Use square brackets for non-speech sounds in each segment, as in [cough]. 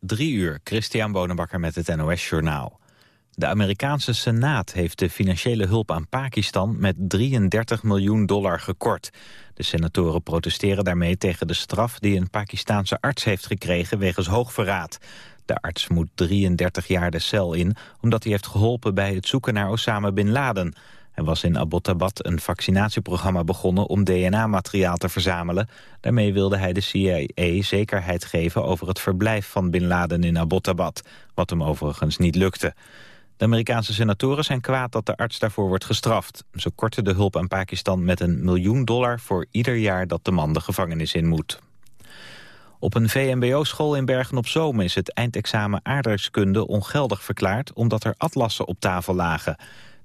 Drie uur, Christian Bonenbakker met het NOS Journaal. De Amerikaanse Senaat heeft de financiële hulp aan Pakistan met 33 miljoen dollar gekort. De senatoren protesteren daarmee tegen de straf die een Pakistaanse arts heeft gekregen wegens hoogverraad. De arts moet 33 jaar de cel in omdat hij heeft geholpen bij het zoeken naar Osama Bin Laden. Hij was in Abbottabad een vaccinatieprogramma begonnen om DNA-materiaal te verzamelen. Daarmee wilde hij de CIA zekerheid geven over het verblijf van Bin Laden in Abbottabad, wat hem overigens niet lukte. De Amerikaanse senatoren zijn kwaad dat de arts daarvoor wordt gestraft. Ze korten de hulp aan Pakistan met een miljoen dollar voor ieder jaar dat de man de gevangenis in moet. Op een VMBO-school in Bergen-op-Zoom is het eindexamen aardrijkskunde ongeldig verklaard omdat er atlassen op tafel lagen.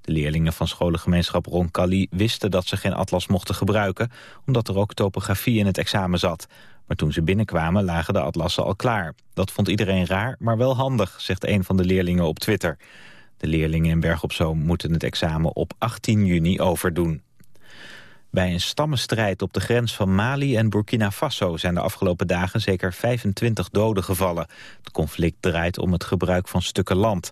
De leerlingen van scholengemeenschap Roncalli wisten dat ze geen atlas mochten gebruiken... omdat er ook topografie in het examen zat. Maar toen ze binnenkwamen lagen de atlassen al klaar. Dat vond iedereen raar, maar wel handig, zegt een van de leerlingen op Twitter. De leerlingen in Berg moeten het examen op 18 juni overdoen. Bij een stammenstrijd op de grens van Mali en Burkina Faso zijn de afgelopen dagen zeker 25 doden gevallen. Het conflict draait om het gebruik van stukken land.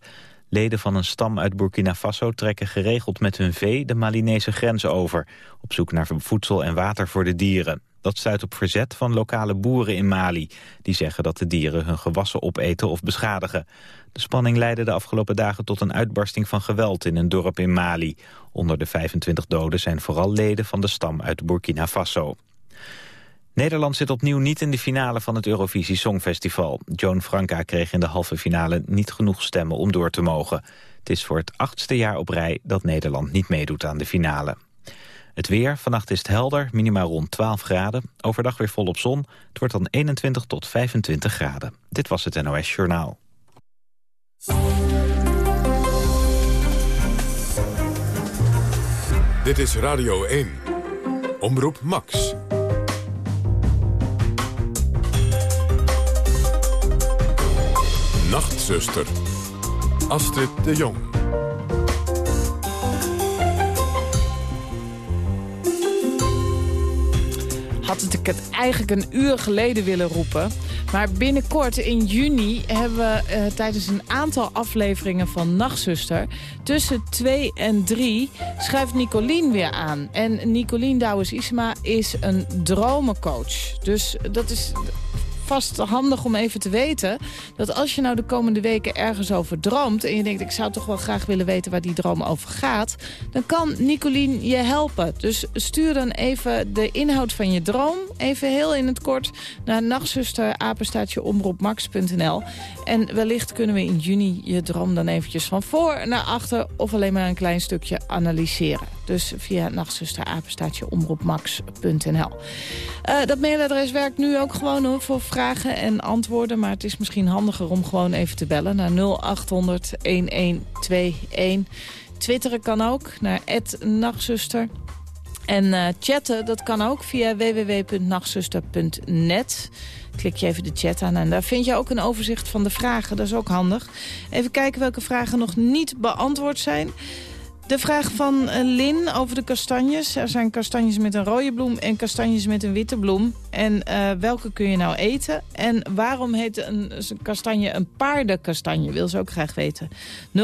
Leden van een stam uit Burkina Faso trekken geregeld met hun vee de Malinese grens over, op zoek naar voedsel en water voor de dieren. Dat stuit op verzet van lokale boeren in Mali. Die zeggen dat de dieren hun gewassen opeten of beschadigen. De spanning leidde de afgelopen dagen tot een uitbarsting van geweld in een dorp in Mali. Onder de 25 doden zijn vooral leden van de stam uit Burkina Faso. Nederland zit opnieuw niet in de finale van het Eurovisie Songfestival. Joan Franka kreeg in de halve finale niet genoeg stemmen om door te mogen. Het is voor het achtste jaar op rij dat Nederland niet meedoet aan de finale. Het weer, vannacht is het helder, minimaal rond 12 graden. Overdag weer volop zon. Het wordt dan 21 tot 25 graden. Dit was het NOS Journaal. Dit is Radio 1. Omroep Max. Nachtzuster. Astrid de Jong. Had ik het eigenlijk een uur geleden willen roepen. Maar binnenkort in juni hebben we uh, tijdens een aantal afleveringen van Nachtzuster... tussen 2 en 3 schuift Nicolien weer aan. En Nicolien Douwes-Isma is een dromencoach. Dus dat is vast handig om even te weten... dat als je nou de komende weken ergens over droomt... en je denkt, ik zou toch wel graag willen weten waar die droom over gaat... dan kan Nicolien je helpen. Dus stuur dan even de inhoud van je droom... even heel in het kort naar nachtzuster omroepmax.nl. En wellicht kunnen we in juni je droom dan eventjes van voor naar achter... of alleen maar een klein stukje analyseren. Dus via nachtzuster omroepmax.nl. Uh, dat mailadres werkt nu ook gewoon hoor, voor vragen en antwoorden. Maar het is misschien handiger om gewoon even te bellen naar 0800 1121. Twitteren kan ook naar nachtzuster. En uh, chatten, dat kan ook via www.nachtzuster.net. Klik je even de chat aan en daar vind je ook een overzicht van de vragen. Dat is ook handig. Even kijken welke vragen nog niet beantwoord zijn. De vraag van eh, Lin over de kastanjes. Er zijn kastanjes met een rode bloem en kastanjes met een witte bloem. En uh, welke kun je nou eten? En waarom heet een, een kastanje een paardenkastanje? Wil ze ook graag weten. 0800-1121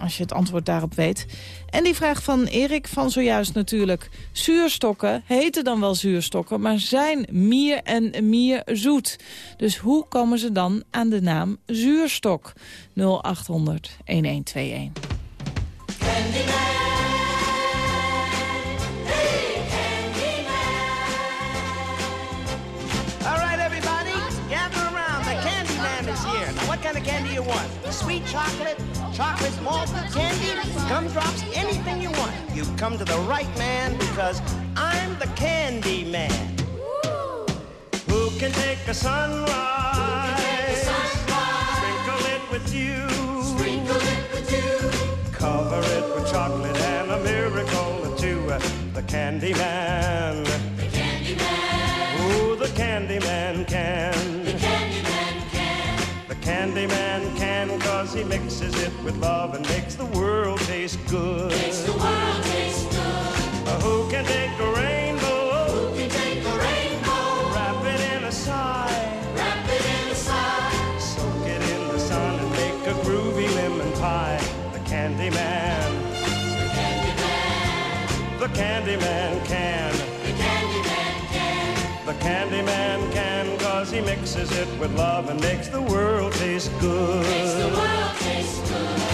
als je het antwoord daarop weet. En die vraag van Erik van zojuist natuurlijk. Zuurstokken heten dan wel zuurstokken, maar zijn mier en mier zoet. Dus hoe komen ze dan aan de naam zuurstok? 0800 1121. kind of candy you want. Sweet chocolate, chocolate malt candy, gumdrops, anything you want. You've come to the right man because I'm the candy man. Who can take a sunrise? Sprinkle it with you. Sprinkle it with you. Cover it with chocolate and a miracle or two. The candy man. The candy man. Who the candy man can. Candyman can because he mixes it with love and makes the world taste good. Makes the world taste good. Uh, who can make a rainbow? Who can a rainbow? Wrap it in a sigh. Wrap it in a sigh. Soak it in the sun and make a groovy lemon pie. The candy man. The candy man. The candy man can. The candy man can. The candy man he mixes it with love and makes the world taste good. Makes the world taste good.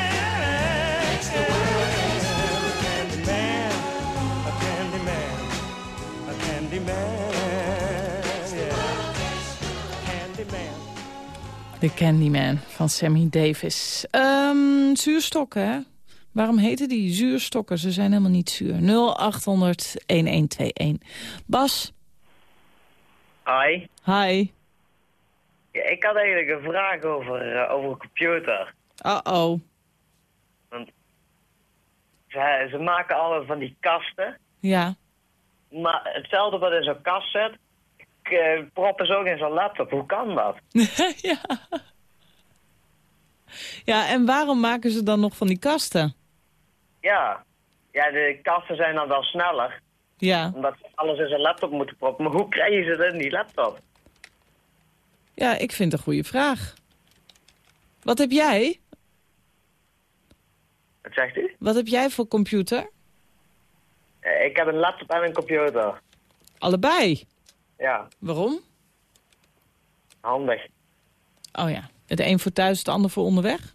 Candyman. Yeah. Candyman. Van Sammy Davis. Ehm, zuurstokken, hè? Waarom heten die zuurstokken? Ze zijn helemaal niet zuur. 0800-1121. Bas, hi. Ja, ik had eigenlijk een vraag over, eh, over een computer. Uh-oh. Ze, ze maken alle van die kasten, Ja. Maar hetzelfde wat in zo'n kast zit, eh, proppen ze ook in zo'n laptop. Hoe kan dat? [laughs] ja. Ja, en waarom maken ze dan nog van die kasten? Ja. ja, de kasten zijn dan wel sneller, Ja. omdat ze alles in zo'n laptop moeten proppen. Maar hoe krijgen ze dat in die laptop? Ja, ik vind het een goede vraag. Wat heb jij? Wat zegt u? Wat heb jij voor computer? Eh, ik heb een laptop en een computer. Allebei. Ja, Waarom? handig. Oh ja. Het een voor thuis, het ander voor onderweg?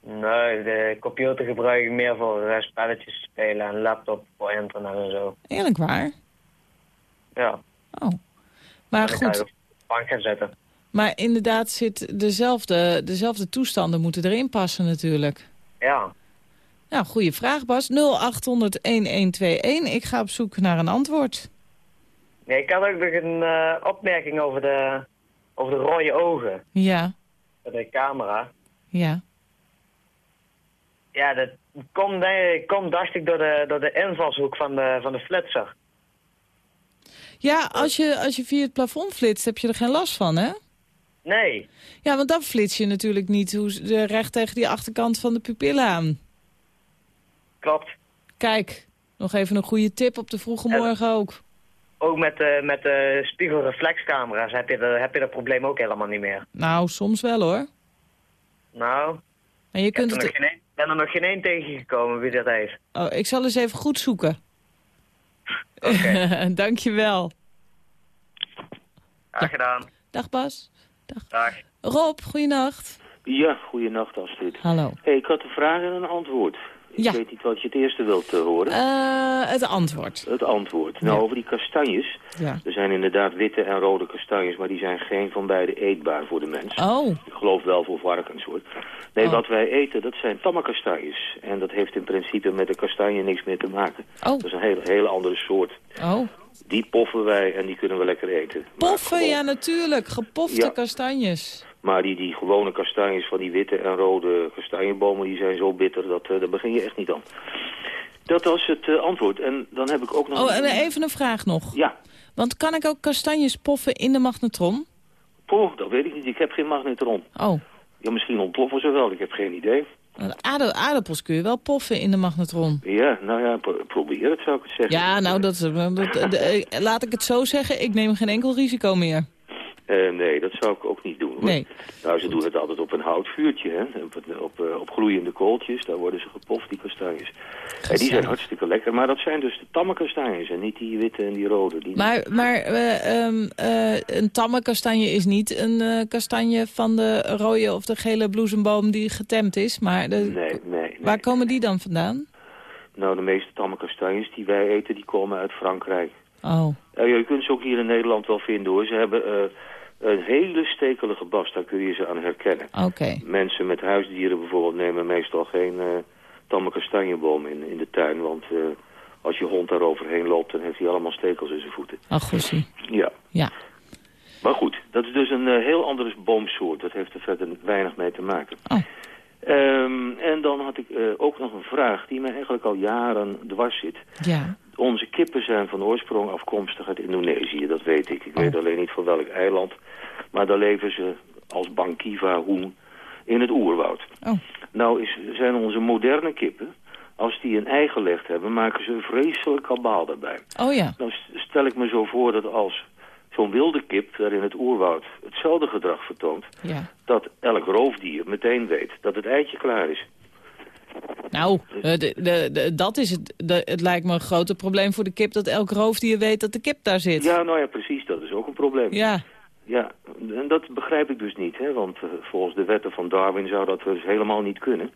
Nee, de computer gebruik ik meer voor eh, spelletjes te spelen en laptop voor internet en zo. Eerlijk waar. Ja, Oh. Maar goed, op de bank gaan zetten. maar inderdaad zit dezelfde, dezelfde toestanden moeten erin passen natuurlijk. Ja. Nou, goede vraag Bas. 0800-1121. Ik ga op zoek naar een antwoord. Nee, ik had ook nog een eh, opmerking over de, over de rode ogen Ja, de camera. ja. Ja, dat komt, dacht ik, door de, door de invalshoek van de, van de flitser. Ja, als je, als je via het plafond flitst, heb je er geen last van, hè? Nee. Ja, want dan flits je natuurlijk niet hoe, recht tegen die achterkant van de pupillen aan. Klopt. Kijk, nog even een goede tip op de vroege morgen ook. Ook met de, met de spiegelreflexcamera's heb je, de, heb je dat probleem ook helemaal niet meer. Nou, soms wel hoor. Nou, En je ik kunt ben er, nog het... geen, een- ben er nog geen één tegengekomen wie dat heeft. Oh, ik zal eens even goed zoeken. Oké. [laughs] Dankjewel. Graag gedaan. Dag Bas. Dag. Rob, goeienacht. Ja, goeienacht Astrid. Hallo. Hey, ik had een vraag en een antwoord. Ik Ja. weet niet wat je het eerste wilt eh, horen. Eh, het antwoord. Het antwoord. Nou, Ja. over die kastanjes. Ja. Er zijn inderdaad witte en rode kastanjes, maar die zijn geen van beide eetbaar voor de mens. Oh, Ik geloof wel voor varkens hoor. Nee, Oh. wat wij eten, dat zijn tamme kastanjes. En dat heeft in principe met de kastanje niks meer te maken. oh, Dat is een hele, hele andere soort. oh. Die poffen wij en die kunnen we lekker eten. Poffen, gewoon- ja natuurlijk. Gepofte Ja. kastanjes. Maar die, die gewone kastanjes van die witte en rode kastanjebomen, die zijn zo bitter, dat, eh, daar begin je echt niet aan. Dat was het eh, antwoord. En dan heb ik ook nog... Oh, en even een vraag nog. Ja. Want kan ik ook kastanjes poffen in de magnetron? Poh, dat weet ik niet. Ik heb geen magnetron. Oh, Ja, misschien ontploffen ze wel. Ik heb geen idee. aarde- aardappels kun je wel poffen in de magnetron. Ja, nou ja, pro- probeer het, zou ik het zeggen. Ja, nou, dat, dat, eh, laat ik het zo zeggen. Ik neem geen enkel risico meer. Eh, nee, dat zou ik ook niet doen. hoor. Nee. Nou, ze doen het altijd op een houtvuurtje, hè. Op, op, eh, op gloeiende kooltjes, daar worden ze gepoft, die kastanjes. En die zijn hartstikke lekker, maar dat zijn dus de tamme kastanjes en niet die witte en die rode. Die Maar, maar eh, ehm, eh, een tamme kastanje is niet een eh, kastanje van de rode of de gele bloesemboom die getemd is. Maar de, Nee, nee, nee. waar komen die dan vandaan? Nou, de meeste tamme kastanjes die wij eten, die komen uit Frankrijk. Oh, Eh, je kunt ze ook hier in Nederland wel vinden, hoor. Ze hebben eh, een hele stekelige bast, daar kun je ze aan herkennen. oké. Mensen met huisdieren bijvoorbeeld nemen meestal geen eh, tamme kastanjeboom in, in de tuin. Want eh, als je hond daar overheen loopt, dan heeft hij allemaal stekels in zijn voeten. Ach, gossie. Ja. Ja. Maar goed, dat is dus een eh, heel andere boomsoort. Dat heeft er verder weinig mee te maken. Oh. Ehm, en dan had ik ook nog een vraag die mij eigenlijk al jaren dwars zit. Ja. Onze kippen zijn van oorsprong afkomstig uit Indonesië, dat weet ik. Ik weet alleen niet van welk eiland. Maar daar leven ze als bankiva hoen in het oerwoud. Oh. Nou is, zijn onze moderne kippen, als die een ei gelegd hebben, maken ze een vreselijk kabaal daarbij. Oh ja. Nou s- stel ik me zo voor dat als zo'n wilde kip daar in het oerwoud hetzelfde gedrag vertoont, ja. dat elk roofdier meteen weet dat het eitje klaar is. Nou, eh, de, de, de- dat is het. Het lijkt me een groter probleem voor de kip dat elk roofdier weet dat de kip daar zit. Ja, nou ja, precies, dat is ook een probleem. Ja. Ja, en dat begrijp ik dus niet, hè? want eh, volgens de wetten van Darwin zou dat dus helemaal niet kunnen.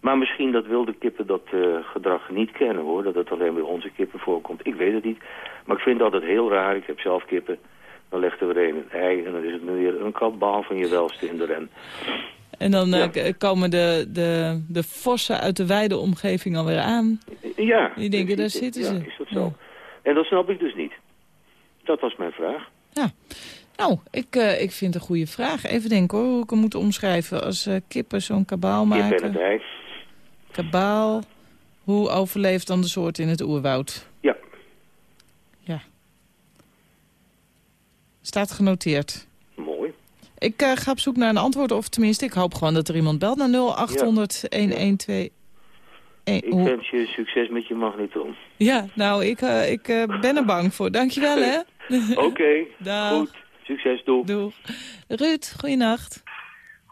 Maar misschien dat wilde kippen dat eh, gedrag niet kennen hoor, dat het alleen bij onze kippen voorkomt. Ik weet het niet, maar ik vind dat het heel raar. Ik heb zelf kippen, dan legt er weer een een ei en dan is het nu weer een kabaal van je welste in de ren. En dan eh, Ja. komen de, de, de vossen uit de wijde omgeving alweer aan. Ja. Die denken, daar zitten ja, ze. is dat zo? Ja. En dat snap ik dus niet. Dat was mijn vraag. Nou, ik, eh, ik vind een goede vraag. Even denken hoor, hoe ik hem moet omschrijven. Als eh, kippen zo'n kabaal Kip en het maken. ei. Kabaal. Hoe overleeft dan de soort in het oerwoud? Ja. Ja. Staat genoteerd. Ik eh, ga op zoek naar een antwoord, of tenminste, ik hoop gewoon dat er iemand belt naar 0800 112. Ik wens je succes met je magnetron. Ja, nou, ik, eh, ik eh, ben er bang voor. Dankjewel, hè. [laughs] Oké, [laughs] Dag. goed. Succes, doe. Doeg. Ruud, goeienacht.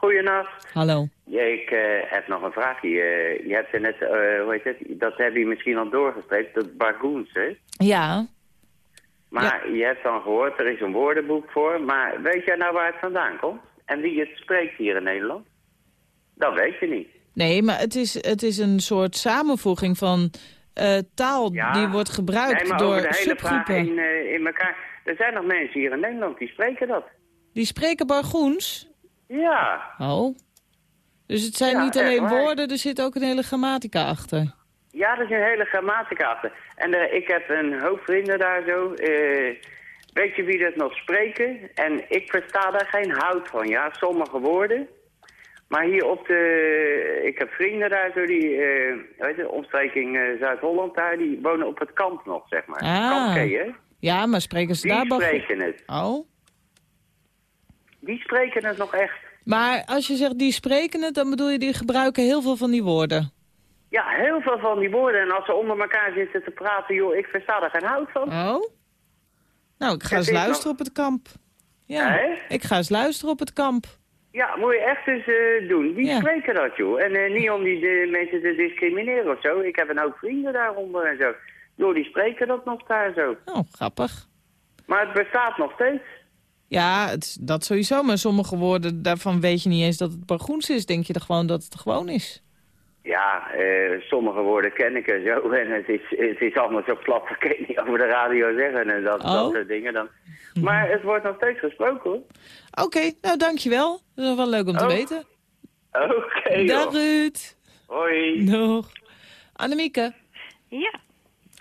Goedenacht. Hallo. Ja, ik eh, heb nog een vraagje. Eh, je hebt er net, eh, hoe heet het, dat heb je misschien al doorgestreept, dat bargoens, hè? Ja, Maar je hebt dan gehoord, er is een woordenboek voor. Maar weet jij nou waar het vandaan komt? En wie het spreekt hier in Nederland? Dat weet je niet. nee, maar het is, het is een soort samenvoeging van eh, taal Ja. die wordt gebruikt nee, door de subgroepen. in, eh, in elkaar. Er zijn nog mensen hier in Nederland die spreken dat. Die spreken bargoens? Ja, Oh. Dus het zijn Ja, niet alleen woorden, er zit ook een hele grammatica achter. Ja, er is een hele grammatica. En eh, ik heb een hoop vrienden daar zo. eh, weet je wie dat nog spreken? En ik versta daar geen hout van. Ja, sommige woorden. Maar hier op de... Ik heb vrienden daar zo die... eh weet je, omstreking Zuid-Holland daar. Die wonen op het kamp nog, zeg maar. Ah. Hè? Ja, maar spreken ze Die daar bargoens? spreken het. Oh. Die spreken het nog echt. Maar als je zegt die spreken het, dan bedoel je die gebruiken heel veel van die woorden. Ja, heel veel van die woorden. En als ze onder elkaar zitten te praten, joh, ik versta er geen hout van. Oh? Nou, ik ga eens is luisteren op het kamp. Ja, ik ga eens luisteren op het kamp. Ja, moet je echt eens eh, doen. Die Ja. spreken dat, joh. En eh, niet om die mensen te discrimineren of zo. Ik heb een hoop vrienden daaronder en zo. Joh, die spreken dat nog daar zo. Oh, grappig. Maar het bestaat nog steeds. Ja, het, dat sowieso. Maar sommige woorden, daarvan weet je niet eens dat het bargoens is. Denk je er gewoon dat het gewoon is. Ja, eh, sommige woorden ken ik er zo. [laughs] En het is, het is allemaal zo plat, dat kan je niet over de radio zeggen en dat, Oh. dat soort dingen dan. Maar het wordt nog steeds gesproken, hoor. Oké, nou dankjewel. Dat is wel leuk om te Oh. weten. Oké, Dag. Ruud. Hoi. Nog. Annemieke. Ja,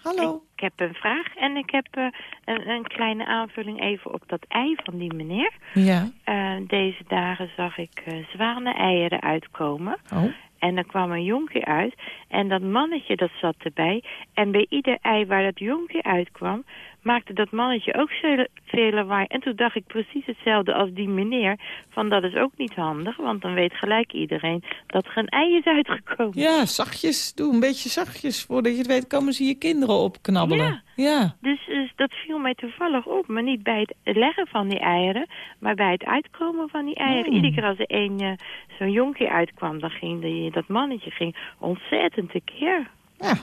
Hallo. ik heb een vraag en ik heb eh, een, een kleine aanvulling even op dat ei van die meneer. Ja. Eh, deze dagen zag ik eh zwanen-eieren uitkomen. Oh. En er kwam een jonkje uit. En dat mannetje dat zat erbij. En bij ieder ei waar dat jonkje uitkwam... maakte dat mannetje ook veel, lawaai. En toen dacht ik precies hetzelfde als die meneer. Van dat is ook niet handig. Want dan weet gelijk iedereen dat er een ei is uitgekomen. Ja, zachtjes. Doe een beetje zachtjes. Voordat je het weet komen ze je kinderen opknabbelen. Ja. ja. Dus, dus dat viel mij toevallig op. Maar niet bij het leggen van die eieren. Maar bij het uitkomen van die eieren. Hmm. Iedere keer als er een, eh, zo'n jonkje uitkwam... dan ging die, dat mannetje ging ontzettend tekeer. Ja.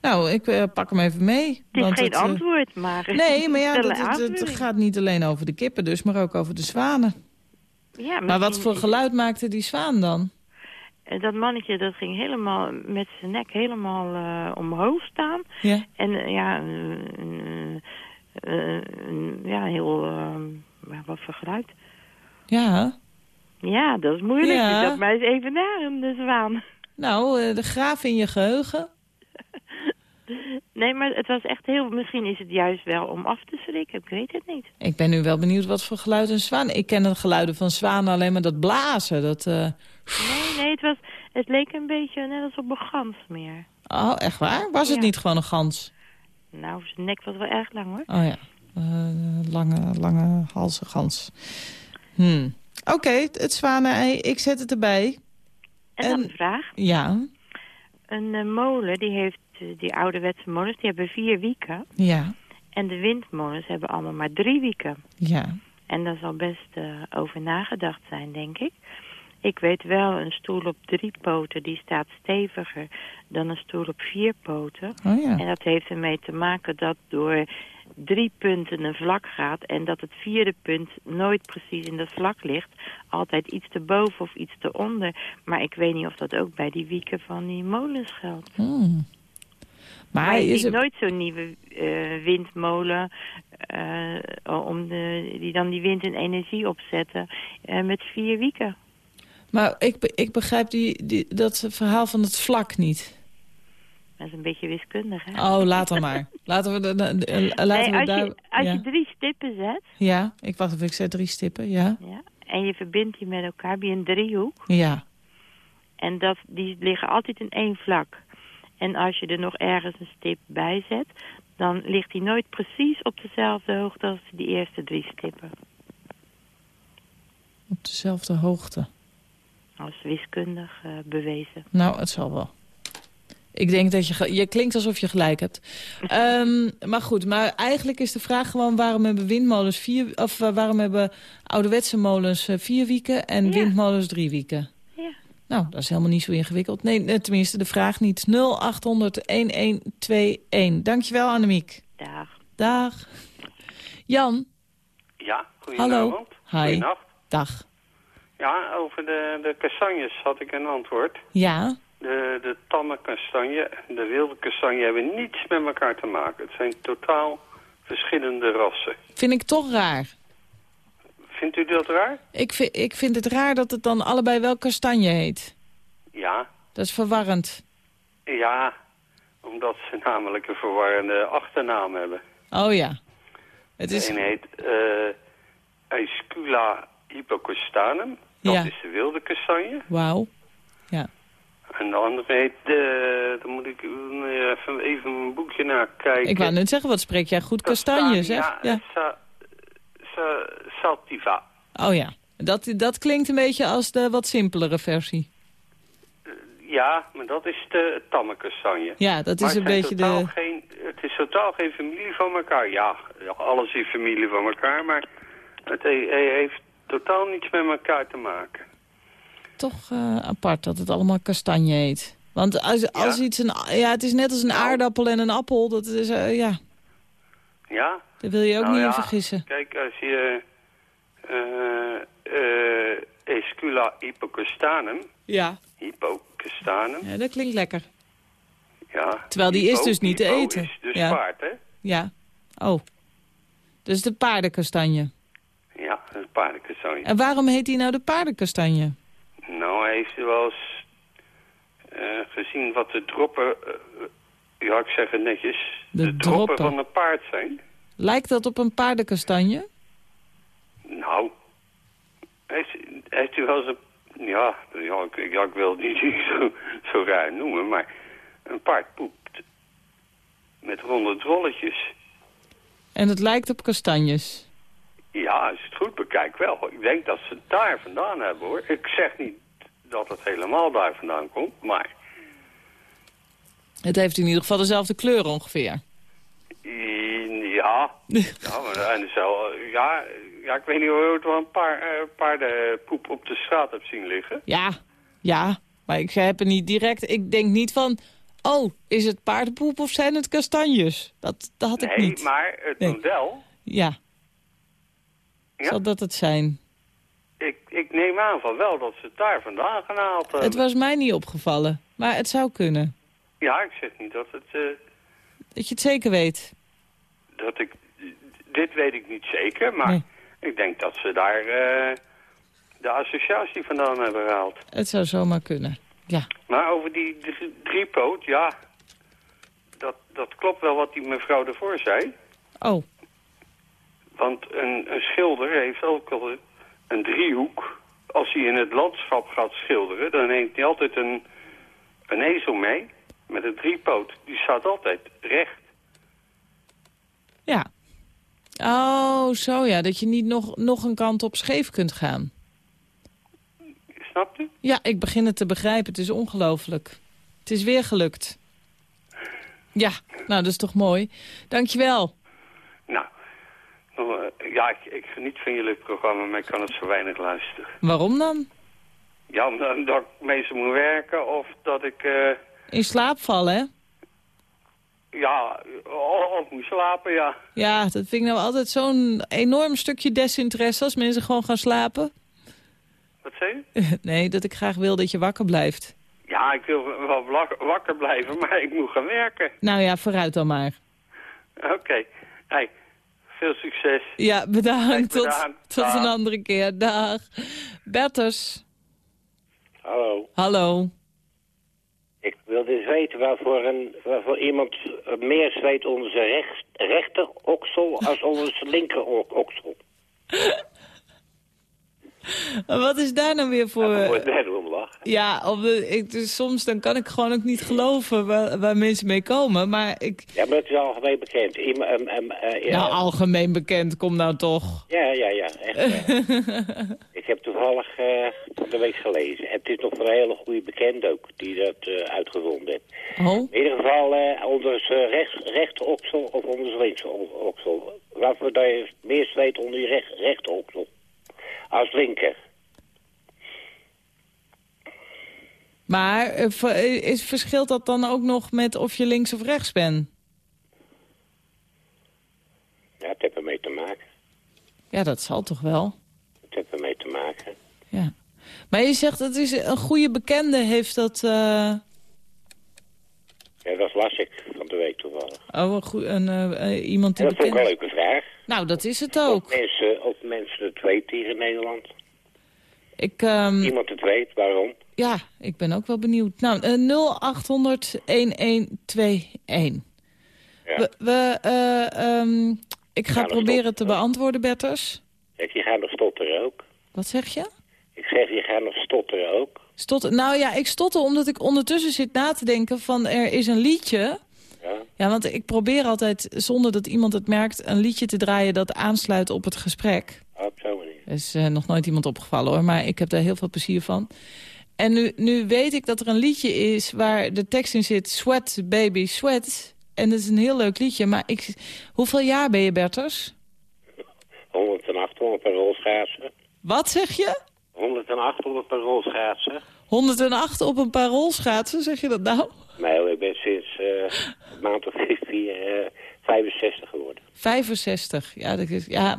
Nou, ik eh, pak hem even mee. Het is want geen het, eh, antwoord, maar... Nee, maar ja, het, gaat niet alleen over de kippen dus, maar ook over de zwanen. Ja, Maar wat voor geluid maakte die zwaan dan? eh, Dat mannetje dat ging helemaal met zijn nek helemaal omhoog staan. Ja. En ja, ja, heel... wat voor geluid? Ja. Ja, dat is moeilijk. Ja. Dat maar eens even naar hem, de zwaan. Nou, eh, de graaf in je geheugen. [laughs] Nee, maar het was echt heel... Misschien is het juist wel om af te schrikken. Ik weet het niet. Ik ben nu wel benieuwd wat voor geluid een zwaan... Ik ken de geluiden van zwanen alleen maar dat blazen. Dat, eh, Nee, nee, het, was, het leek een beetje net als op een gans meer. Oh, echt waar? Was het niet gewoon een gans? Nou, zijn nek was wel erg lang hoor. Oh ja, Eh, lange, lange halse gans. Hmm. Oké, het zwanenei, ik zet het erbij. En, dan En- een vraag. Ja, Een eh, molen, die heeft, eh, die ouderwetse molens, die hebben vier wieken. ja, En de windmolens hebben allemaal maar drie wieken. ja. En daar zal best eh, over nagedacht zijn, denk ik. Ik weet wel, een stoel op drie poten, die staat steviger dan een stoel op vier poten. Oh ja. En dat heeft ermee te maken dat door drie punten een vlak gaat... en dat het vierde punt nooit precies in dat vlak ligt. Altijd iets te boven of iets te onder. Maar ik weet niet of dat ook bij die wieken van die molens geldt. Hmm. Maar, is het... nooit zo'n nieuwe eh, windmolen... eh, om de, die dan die wind en energie opzetten eh, met vier wieken. maar ik, be- ik begrijp die, die, dat verhaal van het vlak niet. Dat is een beetje wiskundig, hè? Oh, laat dan maar. [laughs] Laten we, de, de- de- laten nee, we als, daar... je, als ja. je drie stippen zet... ja, ik wacht even, ik zet drie stippen, ja. Ja, en je verbindt die met elkaar bij een driehoek... Ja, En dat, die liggen altijd in één vlak. En als je er nog ergens een stip bij zet... dan ligt die nooit precies op dezelfde hoogte als die eerste drie stippen. op dezelfde hoogte. Als wiskundig eh, bewezen. Nou, het zal wel. Ik denk dat je... Je klinkt alsof je gelijk hebt. [laughs] Ehm, maar goed, maar eigenlijk is de vraag gewoon... waarom hebben windmolens vier... of eh, waarom hebben ouderwetse molens eh, vier wieken... en Ja. windmolens drie wieken? Ja. Nou, dat is helemaal niet zo ingewikkeld. Nee, eh, tenminste, de vraag niet. 0800-1121. Dankjewel, Annemiek. Dag. Dag. Jan, Ja, hallo. goedenavond. Hi. Goedenacht. Dag. Ja, over de, de kastanjes had ik een antwoord. Ja, De, de tamme kastanje en de wilde kastanje hebben niets met elkaar te maken. Het zijn totaal verschillende rassen. vind ik toch raar. Vindt u dat raar? Ik vind, ik vind het raar dat het dan allebei wel kastanje heet. Ja. Dat is verwarrend. Ja, omdat ze namelijk een verwarrende achternaam hebben. Oh ja. Het is... De een heet eh Aescula hypocostanum. Dat Ja. is de wilde kastanje. Wauw. Ja. En de andere heet, eh dan moet ik eh, even, even mijn boekje naar kijken. Ik wou net zeggen, wat spreek jij goed kastanje, zeg. Ja. Ja. Sa, sa, sativa. Oh ja. Dat, dat klinkt een beetje als de wat simpelere versie. Ja, maar dat is de tamme kastanje. Ja, dat is een beetje de... Geen, het is totaal geen familie van elkaar. Ja, alles is familie van elkaar, maar het he- he- heeft totaal niets met elkaar te maken. Toch eh, apart dat het allemaal kastanje heet. Want als, als iets een... Ja, het is net als een Nou. aardappel en een appel. Dat is, eh, ja, Ja? daar wil je ook Nou niet ja, in vergissen. Kijk, als je eh Escula hypocostanum, Ja. hypocostanum, ja, dat klinkt lekker. ja. Terwijl die is dus niet te eten. is dus Ja. paard, hè? Ja. Oh. Dus de paardenkastanje. Ja, is paardenkastanje. En waarom heet die nou de paardenkastanje? Heeft u wel eens eh, gezien wat de droppen, eh, ja, ik zeg het netjes, De de, droppen droppen. van een paard zijn. Lijkt dat op een paardenkastanje? Nou, heeft, heeft u wel eens een, ja, ja, ik, ja, ik wil het niet [laughs] zo, zo raar noemen, maar een paard poept met ronde drolletjes. En het lijkt op kastanjes. Ja, als je het goed bekijkt wel. Ik denk dat ze het daar vandaan hebben, hoor. Ik zeg niet dat het helemaal daar vandaan komt, maar... Het heeft in ieder geval dezelfde kleur ongeveer. Ja, [laughs] ja, maar, en zo, ja, ja, ik weet niet hoe het wel een paar eh, paardenpoep op de straat heb zien liggen. Ja, ja. Maar ik heb er niet direct... Ik denk niet van... Oh, is het paardenpoep of zijn het kastanjes? Dat, dat had ik nee, niet. maar het Nee. model, Ja. Ja? Zal dat het zijn? Ik, ik neem aan van wel dat ze het daar vandaan gehaald hebben. Het was mij niet opgevallen. Maar het zou kunnen. Ja, ik zeg niet dat het... eh, Dat je het zeker weet. dat ik... Dit weet ik niet zeker, maar Nee. ik denk dat ze daar eh, de associatie vandaan hebben gehaald. Het zou zomaar kunnen. Ja. Maar over die drie- driepoot, ja, dat, dat klopt wel wat die mevrouw ervoor zei. Oh, Want een, een schilder heeft ook al een driehoek. Als hij in het landschap gaat schilderen, dan neemt hij altijd een, een ezel mee met een driepoot. Die staat altijd recht. ja. Oh, zo ja. Dat je niet nog, nog een kant op scheef kunt gaan. Snap je? Ja, ik begin het te begrijpen. Het is ongelooflijk. Het is weer gelukt. Ja, nou, dat is toch mooi. Dankjewel. Nou, eh, ja, ik, ik geniet van jullie programma, maar ik kan het zo weinig luisteren. Waarom dan? Ja, omdat, ik meestal moet werken of dat ik... eh, In slaap vallen, hè? ja, of, of moet slapen, ja. Ja, dat vind ik nou altijd zo'n enorm stukje desinteresse als mensen gewoon gaan slapen. Wat zei je? [laughs] Nee, dat ik graag wil dat je wakker blijft. Ja, ik wil wel wak- wakker blijven, [laughs] maar ik moet gaan werken. Nou ja, vooruit dan maar. Oké. Hey, veel succes. Ja, bedankt. Tot, Bedankt. tot een andere keer. Dag. Bertus. Hallo. Hallo. Ik wilde eens weten waarvoor, een, waarvoor iemand meer zweet onder zijn rechts, rechter oksel als onder zijn linker ok- oksel. [laughs] Wat is daar nou weer voor... Daar lachen. Ja, op de, ik, dus soms dan kan ik gewoon ook niet geloven waar, waar mensen mee komen. Maar ik... Ja, maar het is algemeen bekend. Eh, ja. Nou, algemeen bekend, kom nou toch. ja, ja, ja, echt. [laughs] ik heb toevallig van de week gelezen. En het is nog een hele goede bekend ook, die dat eh, uitgevonden heeft. Oh, In ieder geval onder zijn rechts, rechter oksel of onder zijn linkse o- oksel. Waarvoor dat je meer zweet onder je recht, rechter oksel. Als linker. maar eh, eh, is, verschilt dat dan ook nog met of je links of rechts bent? Ja, het heeft ermee te maken. Ja, dat zal toch wel. Het heeft ermee te maken. Ja. Maar je zegt, het is een goede bekende heeft dat... eh, Ja, dat las ik van de week toevallig. Oh, een een, iemand die dat vond ik wel een leuke vraag. Nou, dat is het Of ook. mensen, mensen het weten hier in Nederland. Ik, ehm, Iemand het weet, waarom? ja, ik ben ook wel benieuwd. Nou, eh 0800 1121. Ja. We, we, eh, ehm, ik ga proberen te beantwoorden, Berters. Zeg, je gaat nog stotteren ook. Wat zeg je? Ik zeg, je gaat nog stotteren ook. Stotter. Nou ja, ik stotter omdat ik ondertussen zit na te denken van er is een liedje. Ja. Want ik probeer altijd, zonder dat iemand het merkt, een liedje te draaien dat aansluit op het gesprek. Op zo'n manier. Er is eh, nog nooit iemand opgevallen hoor, maar ik heb daar heel veel plezier van. En nu, nu weet ik dat er een liedje is waar de tekst in zit, Sweat Baby Sweat. En dat is een heel leuk liedje, maar ik, hoeveel jaar ben je Berters? 108 op een rolschaatsen. Wat zeg je? 108 op een rolschaatsen. 108 op een paar rolschaatsen, zeg je dat nou? Nee, ik ben sinds eh, maand of vier, eh 65 geworden. 65, ja. Dat is, ja.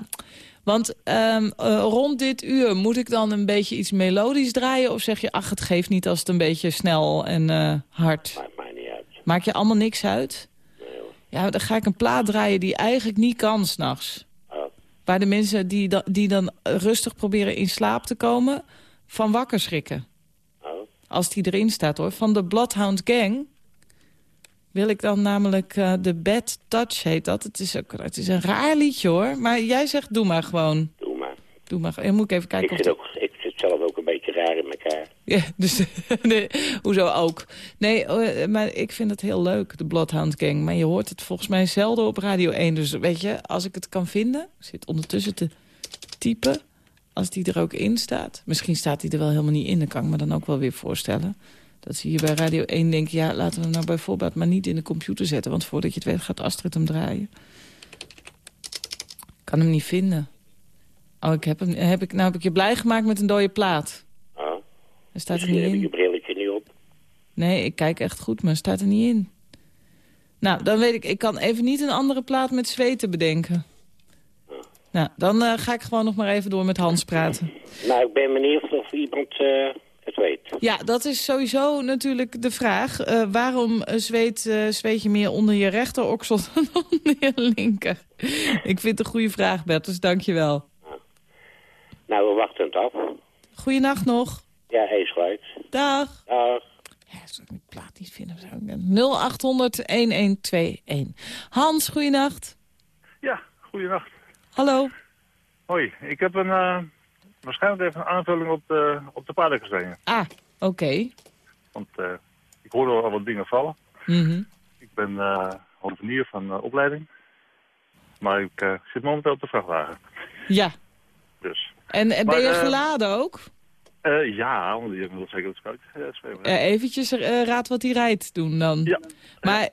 Want ehm, eh, rond dit uur moet ik dan een beetje iets melodisch draaien? Of zeg je, ach, het geeft niet als het een beetje snel en eh, hard? Maakt mij niet uit. Maak je allemaal niks uit? Nee, hoor. Ja, dan ga ik een plaat draaien die eigenlijk niet kan s'nachts. Oh. Waar de mensen die, da- die dan rustig proberen in slaap te komen... van wakker schrikken. Oh. Als die erin staat, hoor. Van de Bloodhound Gang wil ik dan namelijk eh, de Bad Touch heet dat. Het is, ook, het is een raar liedje, hoor. Maar jij zegt, doe maar gewoon. Doe maar. Doe maar. Dan moet ik even kijken Ik of... zit, ook, ik zit zelf ook een beetje raar in elkaar. Ja, dus [laughs] nee, hoezo ook? Nee, eh, maar ik vind het heel leuk, de Bloodhound Gang. Maar je hoort het volgens mij zelden op Radio 1. Dus weet je, als ik het kan vinden... Zit ondertussen te typen, als die er ook in staat. Misschien staat die er wel helemaal niet in. Dan kan ik me dan ook wel weer voorstellen. Dat ze hier bij Radio 1 denken... ja, laten we hem nou bijvoorbeeld maar niet in de computer zetten. Want voordat je het weet gaat Astrid hem draaien. Ik kan hem niet vinden. Oh, ik heb hem, heb ik, nou heb ik je blij gemaakt met een dode plaat. Ah. Hij staat er niet heb je in. je brilletje niet op. Nee, ik kijk echt goed, maar staat er niet in. Nou, dan weet ik, ik kan even niet een andere plaat met zweten bedenken. Nou, dan eh, ga ik gewoon nog maar even door met Hans praten. Nou, ik ben benieuwd of iemand eh, het weet. Ja, dat is sowieso natuurlijk de vraag. Eh, waarom eh, zweet, eh, zweet je meer onder je rechteroksel [laughs] dan onder je linker? Ik vind het een goede vraag, Bert, dus dank je wel. Nou, we wachten het af. Goeienacht nog. Ja, hij is gelijk. Dag. Dag. Plaat niet vinden. zou ik- 0800-1121. Hans, goeienacht. Ja, goedenacht. Hallo. Hoi, ik heb een, eh, waarschijnlijk even een aanvulling op de, op de. Ah, oké. Want eh, ik hoorde al wat dingen vallen. Mhm. Ik ben eh hovenier van eh, opleiding. Maar ik zit momenteel op de vrachtwagen. Ja. Dus. En, en Maar, ben je geladen ook? Eh, ja, want hebben wel zeker het spuit eh, zwemen. Eh, eventjes raad wat hij rijdt doen dan. Ja. Maar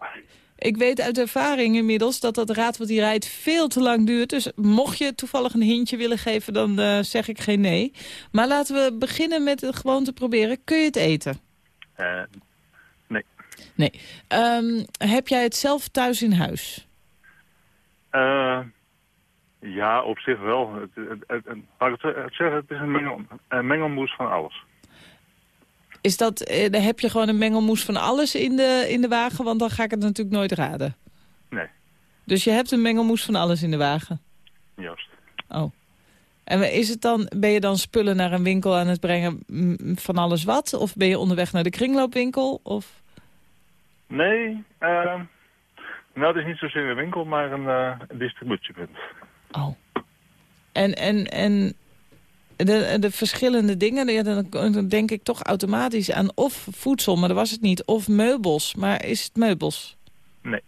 ik weet uit ervaring inmiddels dat dat raad wat hij rijdt veel te lang duurt. Dus mocht je toevallig een hintje willen geven, dan eh, zeg ik geen nee. Maar laten we beginnen met het gewoon te proberen. Kun je het eten? Eh, nee. Nee. Ehm, heb jij het zelf thuis in huis? Eh, ja, op zich wel. Het, het, het, het- het, het is een, mengel, een mengelmoes van alles. Is dat, eh, dan heb je gewoon een mengelmoes van alles in de, in de wagen? Want dan ga ik het natuurlijk nooit raden. Nee, Dus je hebt een mengelmoes van alles in de wagen? juist. Oh. En is het dan, ben je dan spullen naar een winkel aan het brengen mm, van alles wat? Of ben je onderweg naar de kringloopwinkel? Of... Nee, eh, nou het is niet zozeer een winkel, maar een, eh, distributiepunt. En, en, en de, de verschillende dingen, ja, dan, denk ik toch automatisch aan of voedsel, maar dat was het niet. Of meubels, maar is het meubels? Nee.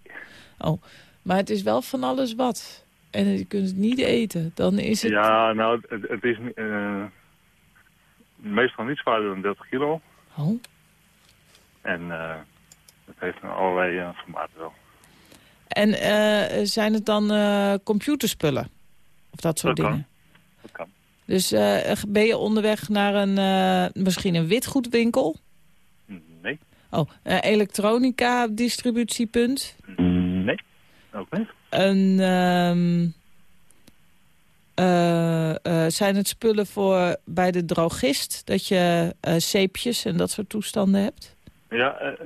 Oh, maar het is wel van alles wat. En je kunt het niet eten. Dan is het... Ja, nou, het, het is eh, meestal niet zwaarder dan 30 kilo. Oh. En eh, het heeft een allerlei formaten wel. En zijn het dan computerspullen? Of dat soort Dat kan. dingen? Dat kan. Dus eh, ben je onderweg naar een, eh, misschien een witgoedwinkel? Nee. Oh, een elektronica distributiepunt? Nee, ook niet. Een, ehm, eh, eh, zijn het spullen voor bij de drogist? Dat je zeepjes en dat soort toestanden hebt? Ja,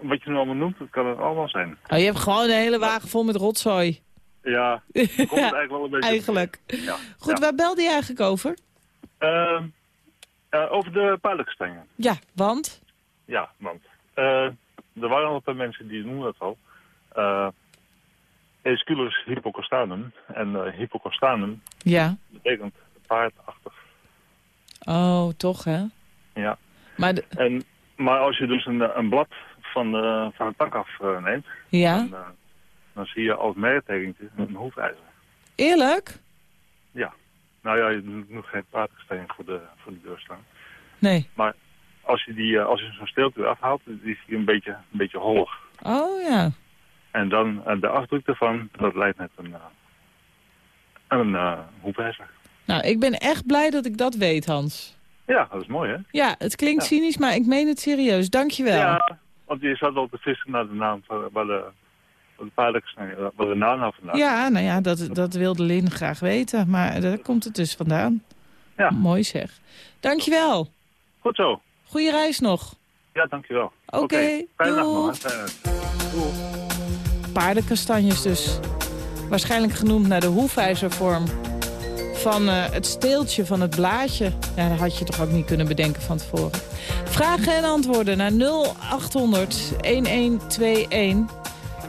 wat je nu allemaal noemt, dat kan het allemaal zijn. Oh, je hebt gewoon een hele wagen vol met rotzooi. Ja, [laughs] komt het eigenlijk wel een beetje... Eigenlijk. Ja. Goed, waar belde je eigenlijk over? Eh, eh, over de paardenkastanje. Ja, want? Ja, want eh, er waren al een paar mensen die noemen dat al. Eh Aesculus hypocostanum. En eh hypocostanum Ja. betekent paardachtig. Oh, toch hè? Ja. Maar, de- En, maar als je dus een, een blad van de, van de tak af eh, neemt, Ja. dan, eh, dan zie je als merktekentje een hoefijzer. Eerlijk? Ja. Nou ja, je moet nog geen paardenkastanje voor de, voor de deur staan. Nee. Maar als je, die, eh, als je zo'n steeltje afhaalt, is die een beetje, een beetje hollig. Oh ja. En dan eh, de afdruk ervan, dat lijkt net een, eh, een eh hoefijzer. Nou, ik ben echt blij dat ik dat weet, Hans. Ja, dat is mooi, hè? Ja, het klinkt Ja. cynisch, maar ik meen het serieus. Dankjewel. Ja, want je zat al te vissen naar de naam van de, de naam nou vandaan Ja, nou ja, dat, dat wilde Lin graag weten. Maar daar komt het dus vandaan. Ja. Mooi zeg. Dankjewel. Goed zo. Goeie reis nog. Ja, dankjewel. Oké, doeg. nacht. Paardenkastanjes dus. Waarschijnlijk genoemd naar de hoefijzervorm van eh, het steeltje van het blaadje. Ja, dat had je toch ook niet kunnen bedenken van tevoren. Vragen en antwoorden naar 0800 1121.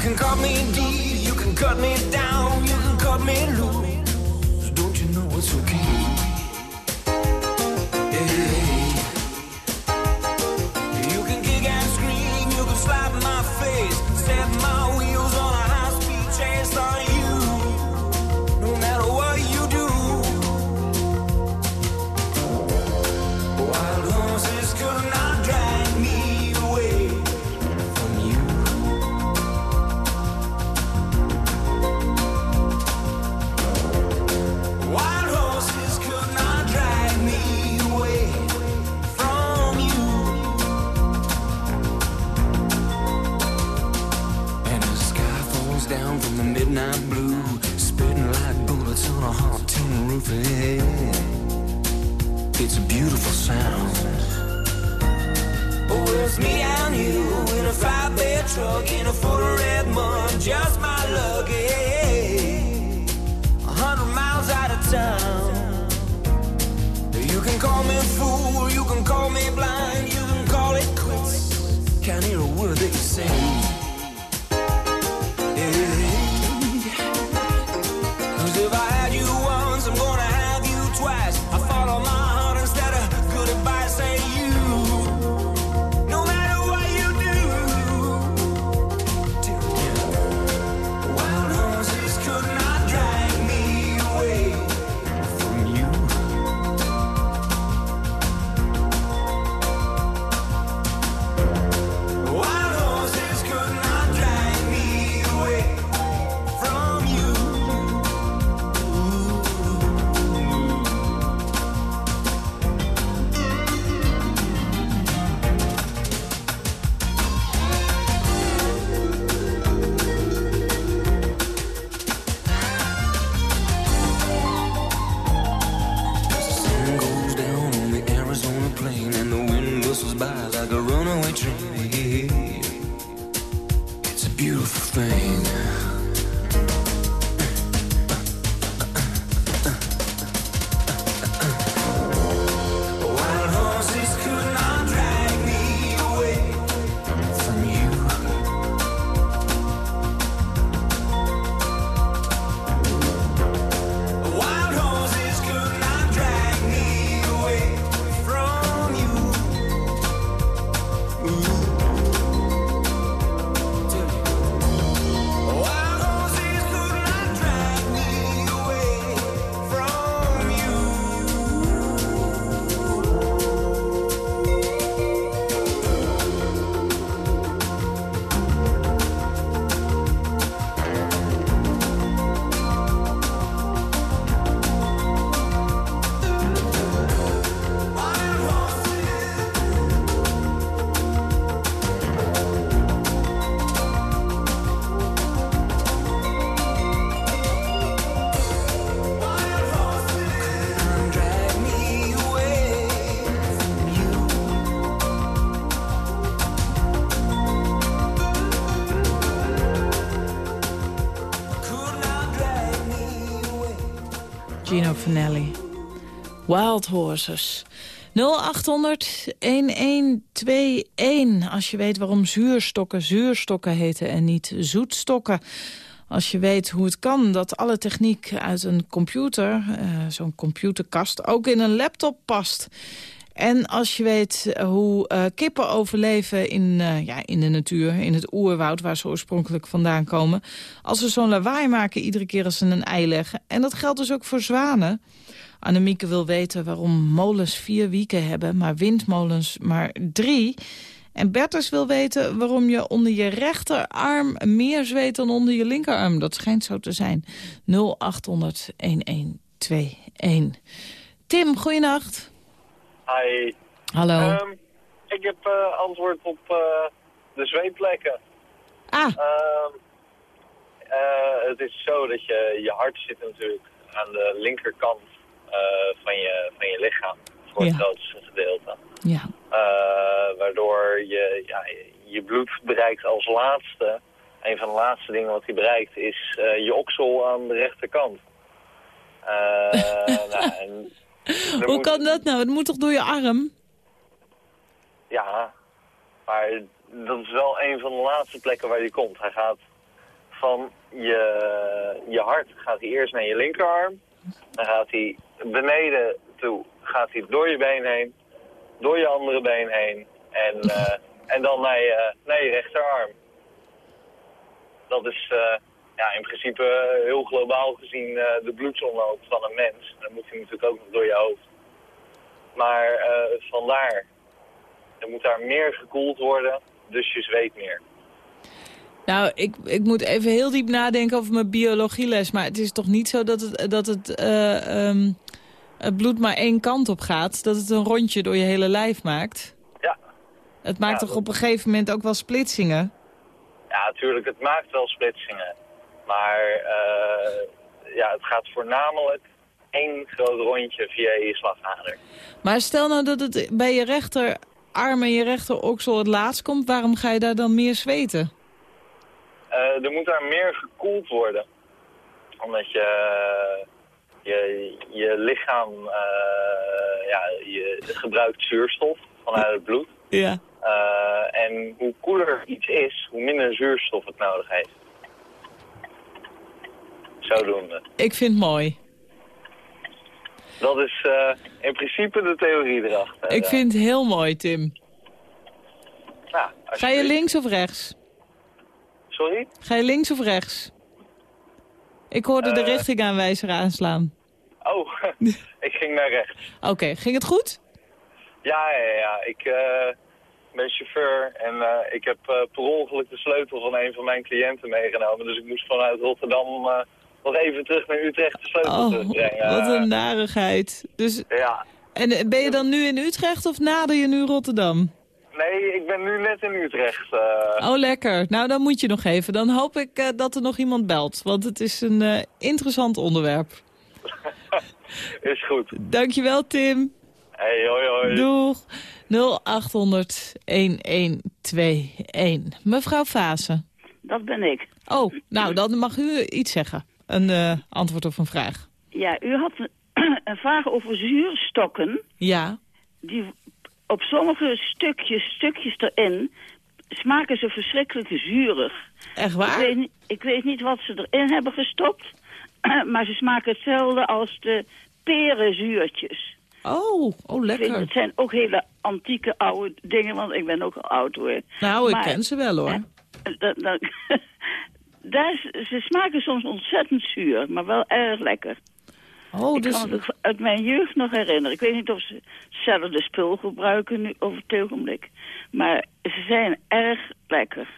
can cut me deep, you can cut me down, you can cut me loose. Truck in a full red mud, just my. Yeah. A hundred miles out of town. You can call me fool, you can call me blind, you can call it quits. Can't hear a word that you say. Gino Vanelli. Wild Horses. 0800 1121 als je weet waarom zuurstokken zuurstokken heten en niet zoetstokken. Als je weet hoe het kan dat alle techniek uit een computer, eh, zo'n computerkast, ook in een laptop past. En als je weet eh, hoe eh, kippen overleven in, eh, ja, in de natuur, in het oerwoud waar ze oorspronkelijk vandaan komen. Als ze zo'n lawaai maken iedere keer als ze een ei leggen. En dat geldt dus ook voor zwanen. Annemieke wil weten waarom molens vier wieken hebben, maar windmolens maar drie. En Bertus wil weten waarom je onder je rechterarm meer zweet dan onder je linkerarm. Dat schijnt zo te zijn. 0800 1121. Tim, goeienacht. Hi. Hallo. Ehm, ik heb eh, antwoord op eh, de zweetplekken. Ah. Ehm, eh, het is zo dat je, je hart zit natuurlijk aan de linkerkant van, je, van je lichaam. Voor het Ja. grootste gedeelte. Ja. Waardoor je, ja, je- bloed bereikt als laatste. Een van de laatste dingen wat hij bereikt is je oksel aan de rechterkant. Eh, [laughs] nou, en Hoe moet- kan dat nou? Het moet toch door je arm? Ja, maar dat is wel een van de laatste plekken waar hij komt. Hij gaat van je, je hart gaat hij eerst naar je linkerarm. Dan gaat hij beneden toe, gaat hij door je been heen, door je andere been heen. En, eh, en dan naar je, naar je rechterarm. Dat is eh, ja, in principe eh, heel globaal gezien eh, de bloedsomloop van een mens. Dan moet hij natuurlijk ook nog door je hoofd. Maar eh, vandaar, er moet daar meer gekoeld worden, dus je zweet meer. Nou, ik, ik moet even heel diep nadenken over mijn biologieles. Maar het is toch niet zo dat het, dat het, eh, ehm, het bloed maar één kant op gaat? Dat het een rondje door je hele lijf maakt? Ja. Het maakt Ja, toch op een gegeven moment ook wel splitsingen? Ja, natuurlijk, het maakt wel splitsingen. Maar eh, ja, het gaat voornamelijk één groot rondje via je slagader. Maar stel nou dat het bij je rechterarm en je rechteroksel het laatst komt. Waarom ga je daar dan meer zweten? Eh, er moet daar meer gekoeld worden. Omdat je, je, je lichaam eh, ja, je gebruikt zuurstof vanuit het bloed. Ja. Eh, en hoe koeler iets is, hoe minder zuurstof het nodig heeft. Zodoende. Ik vind het mooi. Dat is eh, in principe de theorie erachter. Ik Ja. vind het heel mooi, Tim. Ja, Ga je links of rechts? Sorry? Ga je links of rechts? Ik hoorde de Eh. richtingaanwijzer aanslaan. Oh, [laughs] ik ging naar rechts. Oké, ging het goed? Ja, ja, ja. Ik eh, ben chauffeur en eh, ik heb eh, per ongeluk de sleutel van een van mijn cliënten meegenomen. Dus ik moest vanuit Rotterdam eh, nog even terug naar Utrecht de sleutel Oh, terugbrengen. wat een narigheid. Dus, Ja. en eh, ben je dan nu in Utrecht of nader je nu Rotterdam? Nee, ik ben nu net in Utrecht. eh. Oh, lekker. Nou, dan moet je nog even. Dan hoop ik eh, dat er nog iemand belt. Want het is een interessant onderwerp. [laughs] Is goed. Dankjewel, Tim. Hey, hoi, hoi. Doeg. 0800 1121. Mevrouw Fase. Dat ben ik. Oh, nou, dan mag u iets zeggen. Een eh, antwoord op een vraag. Ja, u had [clears throat] een, vraag over zuurstokken. Ja. Die op sommige stukjes, stukjes erin smaken ze verschrikkelijk zuurig. Echt waar? Ik weet, niet- ik weet niet wat ze erin hebben gestopt. [clears throat] maar ze smaken hetzelfde als de perenzuurtjes. Oh, oh weet, lekker. het zijn ook hele antieke oude dingen, want ik ben ook al oud hoor. Nou, ik Maar- ken ze wel hoor. Dat, dat, [laughs] daar, is- ze smaken soms ontzettend zuur, maar wel erg lekker. Oh, ik dus... kan het uit mijn jeugd nog herinneren. Ik weet niet of ze hetzelfde spul gebruiken nu op het ogenblik. Maar ze zijn erg lekker.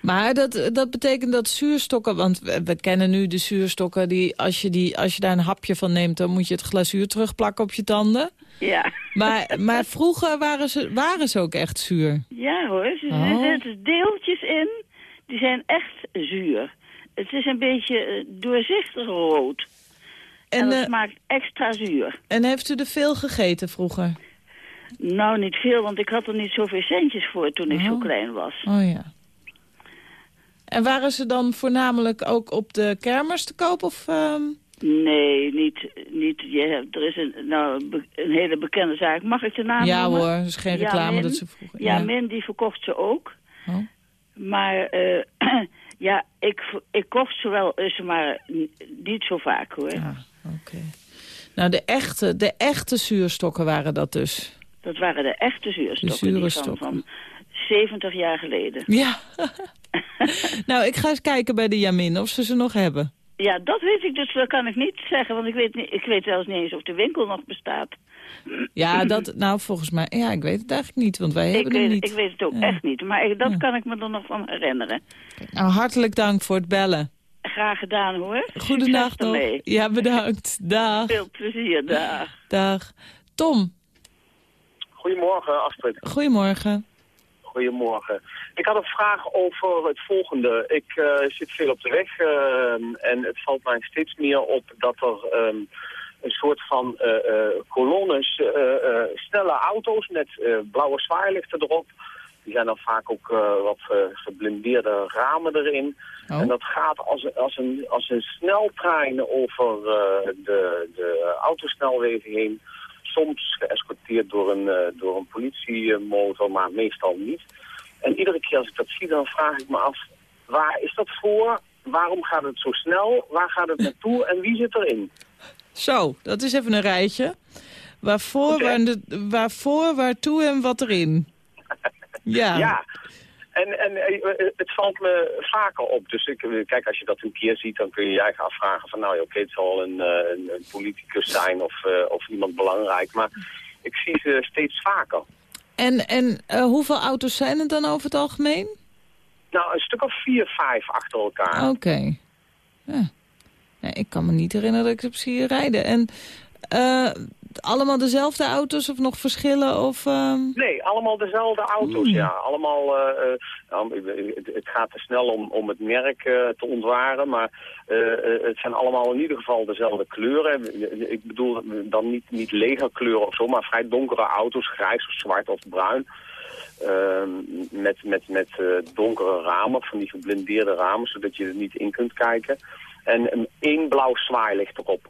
Maar dat, dat betekent dat zuurstokken, want we, we kennen nu de zuurstokken... Die, als, je die, als je daar een hapje van neemt, dan moet je het glazuur terugplakken op je tanden. Ja. Maar, maar vroeger waren ze, waren ze ook echt zuur. Ja hoor, er Oh. zitten deeltjes in, die zijn echt zuur. Het is een beetje eh, doorzichtig rood. En, En, dat eh, smaakt extra zuur. En heeft u er veel gegeten vroeger? Nou, niet veel, want ik had er niet zoveel centjes voor toen ik zo Oh. klein was. Oh ja. En waren ze dan voornamelijk ook op de kermers te koop? Of, ehm? Nee, niet. niet je er is een, nou, een hele bekende zaak. Mag ik de naam Ja noemen? hoor, dus geen reclame dat ze vroeger... Ja, ja. Min, die verkocht ze ook. Oh. Maar eh, [clears throat] ja, ik, ik kocht ze wel eens, maar n- niet zo vaak hoor. Oké. Nou, de echte, de echte zuurstokken waren dat dus. Dat waren de echte zuurstokken. De van, van 70 jaar geleden. Ja. [laughs] nou, ik ga eens kijken bij de Jamin of ze ze nog hebben. Ja, dat weet ik dus, dat kan ik niet zeggen, want ik weet, niet, ik weet zelfs niet eens of de winkel nog bestaat. Ja, [clears throat] dat, nou volgens mij, ja, ik weet het eigenlijk niet, want wij Ik hebben hem weet, niet. ik weet het ook Ja. echt niet, maar ik, dat kan ik me er nog van herinneren. Nou, hartelijk dank voor het bellen. Graag gedaan hoor. Goedenacht Succes nog. Ja, bedankt. [laughs] Dag. Veel plezier, dag. Dag. Tom, Goedemorgen, Astrid. goedemorgen. Goedemorgen. Ik had een vraag over het volgende. Ik eh, zit veel op de weg eh, en het valt mij steeds meer op dat er ehm, een soort van eh, kolonnes, snelle auto's met blauwe zwaailichten erop, Die zijn dan vaak ook wat geblindeerde ramen erin. Oh. En dat gaat als, als, een, als een sneltrein over de, de autosnelwegen heen. Soms geëscorteerd door een, eh, door een politiemotor, maar meestal niet. En iedere keer als ik dat zie, dan vraag ik me af, waar is dat voor? Waarom gaat het zo snel? Waar gaat het naartoe? En wie zit erin? Zo, dat is even een rijtje. Waarvoor, waar waarvoor waartoe en wat erin. [laughs] Ja. Ja. En, en eh, eh, het valt me vaker op. Dus ik, eh, kijk, als je dat een keer ziet, dan kun je je eigen afvragen van... nou ja, oké, het zal een, eh, een, een politicus zijn of, eh, of iemand belangrijk. Maar ik zie ze steeds vaker. En, en eh, hoeveel auto's zijn er dan over het algemeen? Nou, een stuk of vier, vijf achter elkaar. Oké. Ja. Nee, ik kan me niet herinneren dat ik heb zien rijden. En eh, allemaal dezelfde auto's of nog verschillen? Of, ehm, Nee, allemaal dezelfde auto's, ja. Allemaal, eh, eh, nou, het, gaat te snel om, om het merk eh, te ontwaren, maar het zijn allemaal in ieder geval dezelfde kleuren. Ik bedoel dan niet, niet legerkleuren of zo, maar vrij donkere auto's, grijs of zwart of bruin. Ehm, met met, met donkere ramen, van die geblindeerde ramen, zodat je er niet in kunt kijken. En een één blauw zwaailicht erop.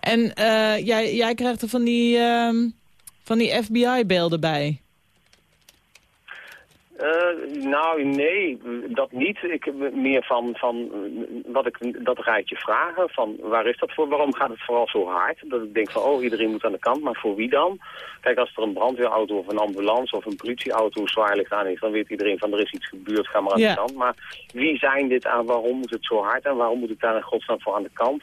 En eh, jij, jij krijgt er van die, ehm, van die FBI-beelden bij. Eh, nou, nee, dat niet. Ik meer van, van wat ik dat rijtje vragen. Van waar is dat voor? Waarom gaat het vooral zo hard? Dat ik denk van, oh, iedereen moet aan de kant. Maar voor wie dan? Kijk, als er een brandweerauto of een ambulance of een politieauto zwaar ligt aan is, dan weet iedereen van, er is iets gebeurd, ga maar aan Ja. de kant. Maar wie zijn dit aan? Waarom moet het zo hard? En waarom moet ik daar in godsnaam voor aan de kant?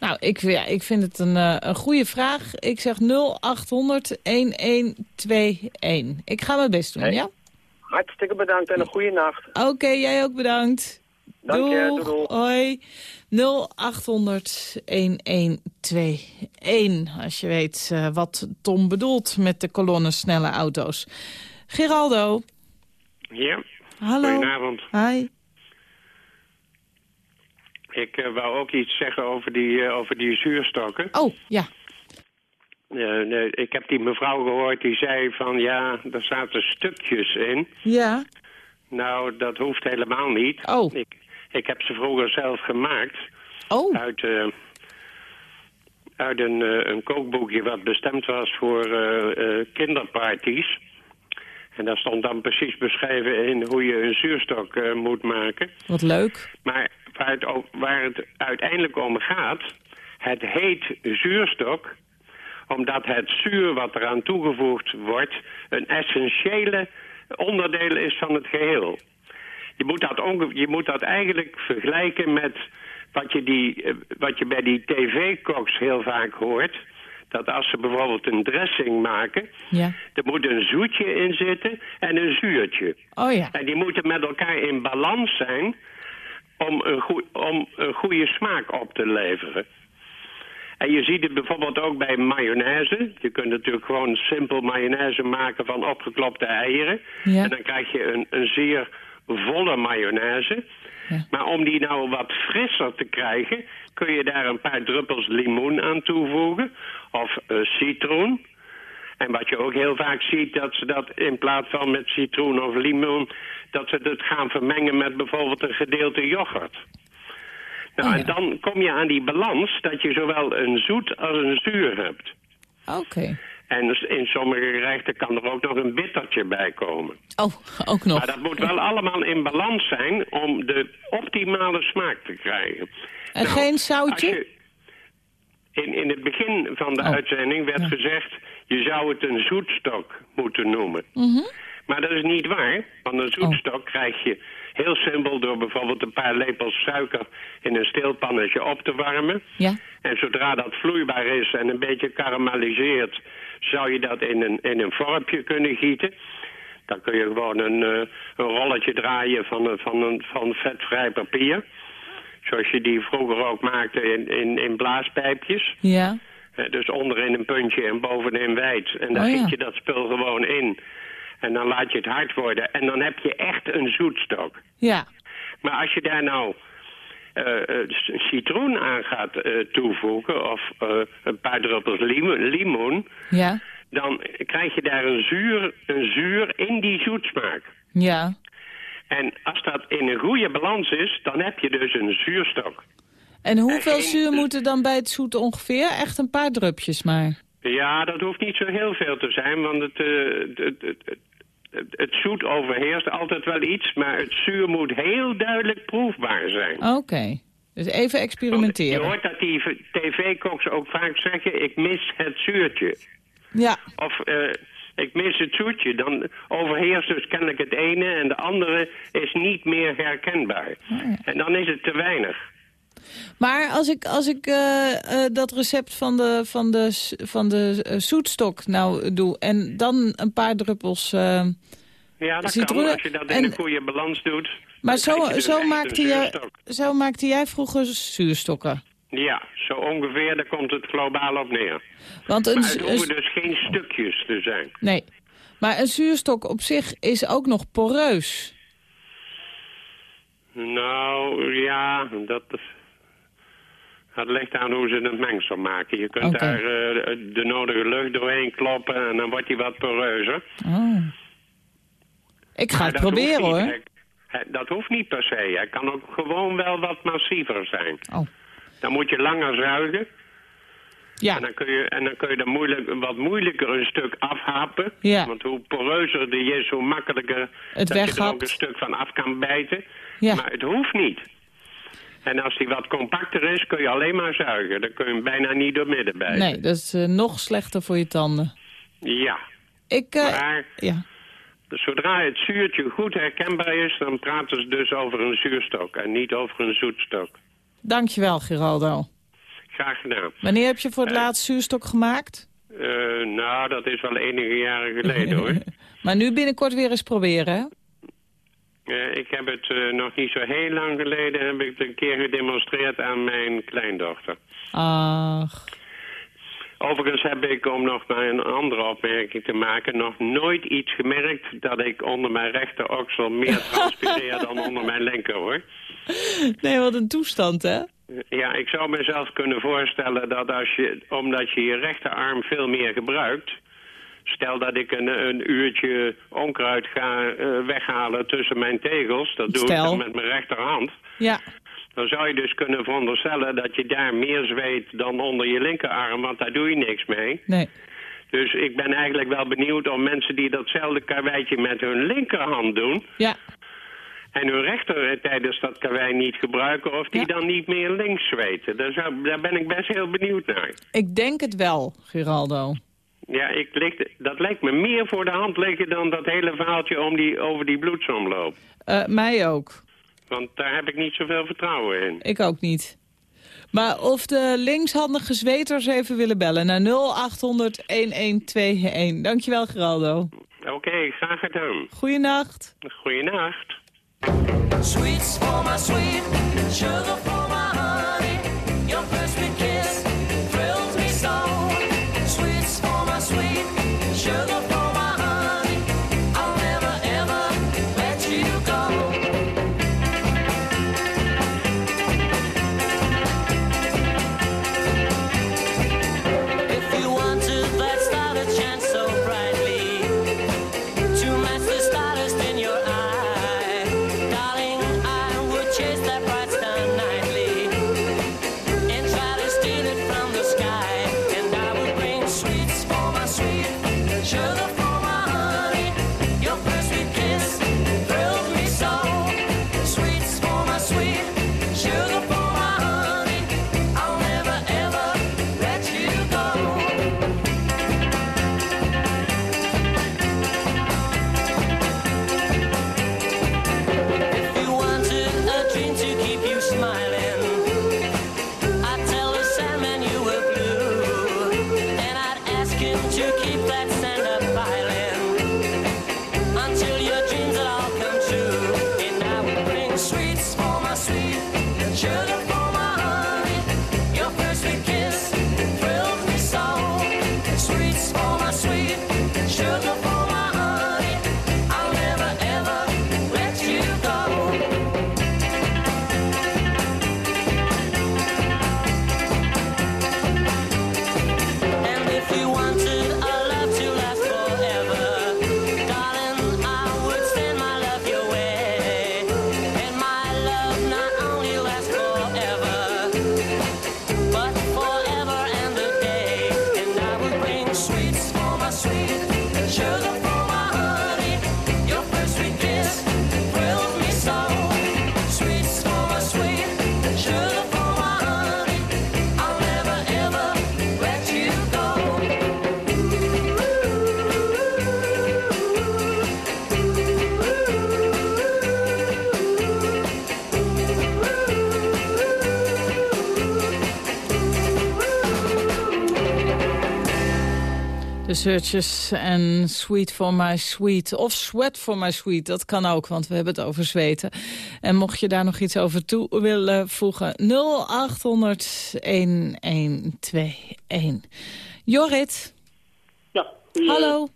Nou, ik, ja, ik vind het een, eh, een goede vraag. Ik zeg 0800 1121. Ik ga mijn best doen, Hey. ja? Hartstikke bedankt en een goede nacht. Oké, jij ook bedankt. Dank je, Doeg, doei, doei. Hoi. 0800 1121. Als je weet eh, wat Tom bedoelt met de kolonne snelle auto's. Geraldo. Ja, Hallo. goedenavond. Hi. Ik eh, wou ook iets zeggen over die, eh, over die zuurstokken. Oh, ja. Eh, nee, ik heb die mevrouw gehoord die zei van ja, er zaten stukjes in. Ja. Nou, dat hoeft helemaal niet. Oh. Ik, ik heb ze vroeger zelf gemaakt. Oh. Uit, uit een, een kookboekje wat bestemd was voor kinderparties. En daar stond dan precies beschreven in hoe je een zuurstok eh, moet maken. Wat leuk. Maar waar het, waar het uiteindelijk om gaat, het heet zuurstok omdat het zuur wat eraan toegevoegd wordt een essentiële onderdeel is van het geheel. Je moet dat, je moet dat eigenlijk vergelijken met wat je, die, eh, wat je bij die tv-koks heel vaak hoort. Dat als ze bijvoorbeeld een dressing maken, Ja. er moet een zoetje in zitten en een zuurtje. Oh ja. En die moeten met elkaar in balans zijn om een, goe- om een goede smaak op te leveren. En je ziet het bijvoorbeeld ook bij mayonaise. Je kunt natuurlijk gewoon simpel mayonaise maken van opgeklopte eieren. Ja. En dan krijg je een, een zeer volle mayonaise. Maar om die nou wat frisser te krijgen... kun je daar een paar druppels limoen aan toevoegen. Of eh, citroen. En wat je ook heel vaak ziet, dat ze dat in plaats van met citroen of limoen... dat ze het gaan vermengen met bijvoorbeeld een gedeelte yoghurt. Nou, en dan kom je aan die balans dat je zowel een zoet als een zuur hebt. Oké. En in sommige gerechten kan er ook nog een bittertje bij komen. Oh, ook nog. Maar dat moet wel allemaal in balans zijn om de optimale smaak te krijgen. En Nou, geen zoutje? je- in, in het begin van de uitzending werd gezegd... je zou het een zoetstok moeten noemen. Mhm. Maar dat is niet waar, want een zoetstok krijg je heel simpel... door bijvoorbeeld een paar lepels suiker in een steelpannetje op te warmen. Ja. En zodra dat vloeibaar is en een beetje karamelliseert... zou je dat in een, in een vormpje kunnen gieten. Dan kun je gewoon een, eh, een rolletje draaien van, een- van, een, van vetvrij papier. Zoals je die vroeger ook maakte in, in, in blaaspijpjes. Ja. Eh, Dus onderin een puntje en bovenin wijd. En dan Oh, ja. giet je dat spul gewoon in. En dan laat je het hard worden. En dan heb je echt een zoetstok. Ja. Maar als je daar nou eh, eh, citroen aan gaat eh, toevoegen... of eh, een paar druppels limo- limoen... Ja. dan krijg je daar een zuur, een zuur in die zoetsmaak. Ja. En als dat in een goede balans is, dan heb je dus een zuurstok. En hoeveel zuur moet er dan bij het zoet ongeveer? Echt een paar drupjes maar. Ja, dat hoeft niet zo heel veel te zijn, want het, eh, het, het, het, zoet overheerst altijd wel iets, maar het zuur moet heel duidelijk proefbaar zijn. Oké. Dus even Je experimenteren. hoort dat die tv-koks ook vaak zeggen, ik mis het zuurtje. Ja. Of eh, ik mis het zoetje. Dan overheerst dus kennelijk het ene en de andere is niet meer herkenbaar. En dan is het te weinig. Maar als ik, als ik eh, eh, dat recept van de, van de, van de eh, zoetstok nou doe... en dan een paar druppels... Ja, dat Citroen- kan als je dat in en- een goede balans doet. maar zo, dus zo, maakte zuurstok. zo maakte jij vroeger zuurstokken. Ja, zo ongeveer, daar komt het globaal op neer. Want een, maar het hoeven dus geen stukjes te zijn. Nee. Maar een zuurstok op zich is ook nog poreus. Nou, ja, dat, dat ligt aan hoe ze het mengsel maken. Je kunt daar eh, de nodige lucht doorheen kloppen en dan wordt die wat poreuzer. Oh. Ik ga Maar het proberen hoor. Hij- hij- dat hoeft niet per se. Hij kan ook gewoon wel wat massiever zijn. Oh. Dan moet je langer zuigen. Ja. En dan kun je, en dan kun je er moeilijk, wat moeilijker een stuk afhapen. Ja. Want hoe poreuzer die is, hoe makkelijker Het dat je er ook een stuk van af kan bijten. Ja. Maar het hoeft niet. En als die wat compacter is, kun je alleen maar zuigen. Dan kun je hem bijna niet door midden bijten. Nee, dat is eh, nog slechter voor je tanden. Ja. Ik, eh, Maar ja. zodra het zuurtje goed herkenbaar is, dan praten ze dus over een zuurstok en niet over een zoetstok. Dankjewel, Geraldo. Graag gedaan. Wanneer heb je voor het Eh. laatst zuurstok gemaakt? Nou, dat is wel enige jaren geleden [laughs] hoor. Maar nu binnenkort weer eens proberen, hè? Eh, ik heb het eh, nog niet zo heel lang geleden heb ik het een keer gedemonstreerd aan mijn kleindochter. Ach. Overigens heb ik, om nog maar een andere opmerking te maken, nog nooit iets gemerkt dat ik onder mijn rechteroksel meer [laughs] transpireer dan onder mijn linker hoor. Nee, wat een toestand, hè? Ja, ik zou mezelf kunnen voorstellen dat als je, omdat je je rechterarm veel meer gebruikt, stel dat ik een, een uurtje onkruid ga eh, weghalen tussen mijn tegels, dat doe ik dan met mijn rechterhand. Ja. Dan zou je dus kunnen veronderstellen dat je daar meer zweet dan onder je linkerarm, want daar doe je niks mee. Nee. Dus ik ben eigenlijk wel benieuwd of mensen die datzelfde karweitje met hun linkerhand doen... Ja. en hun rechter eh, tijdens dat karwei niet gebruiken... of die dan niet meer links zweten. Daar, zou, daar ben ik best heel benieuwd naar. Ik denk het wel, Geraldo. Ja, ik, dat lijkt me meer voor de hand liggen dan dat hele verhaaltje om die, over die bloedsomloop. Eh, mij ook. Want daar heb ik niet zoveel vertrouwen in. Ik ook niet. Maar of de linkshandige zweters even willen bellen naar 0800-1121. Dankjewel, Geraldo. Oké, graag gedaan. Goeienacht. Goeienacht. Sweets for my sweet, sugar for my Searches en Sweet for My Sweet. Of Sweat for My Sweet, dat kan ook, want we hebben het over zweten. En mocht je daar nog iets over toe willen voegen... 0800-1121. Jorrit. Ja. goeie- Hallo.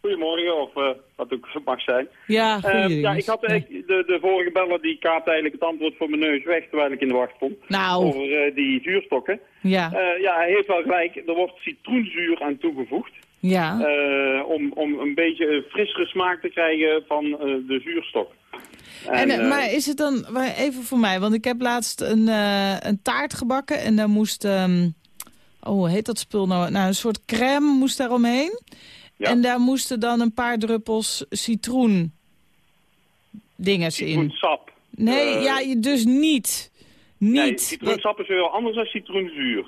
Goedemorgen, of eh, wat ook mag zijn. Ja, Eh, ja, ik had eigenlijk de, de vorige beller die kaapte eigenlijk het antwoord voor mijn neus weg terwijl ik in de wacht stond. Nou. Over eh, die zuurstokken. Ja. Ja, hij heeft wel gelijk. Er wordt citroenzuur aan toegevoegd. Ja. eh, om, om een beetje een frissere smaak te krijgen van eh, de zuurstok. En, eh, maar is het dan, even voor mij, want ik heb laatst een, een taart gebakken en daar moest, ehm, oh hoe heet dat spul nou? Nou, een soort crème moest daar omheen. En daar moesten dan een paar druppels citroen dinges in. Citroensap. Nee, ja, dus niet. Niet. Nee, citroensap is weer anders dan citroenzuur.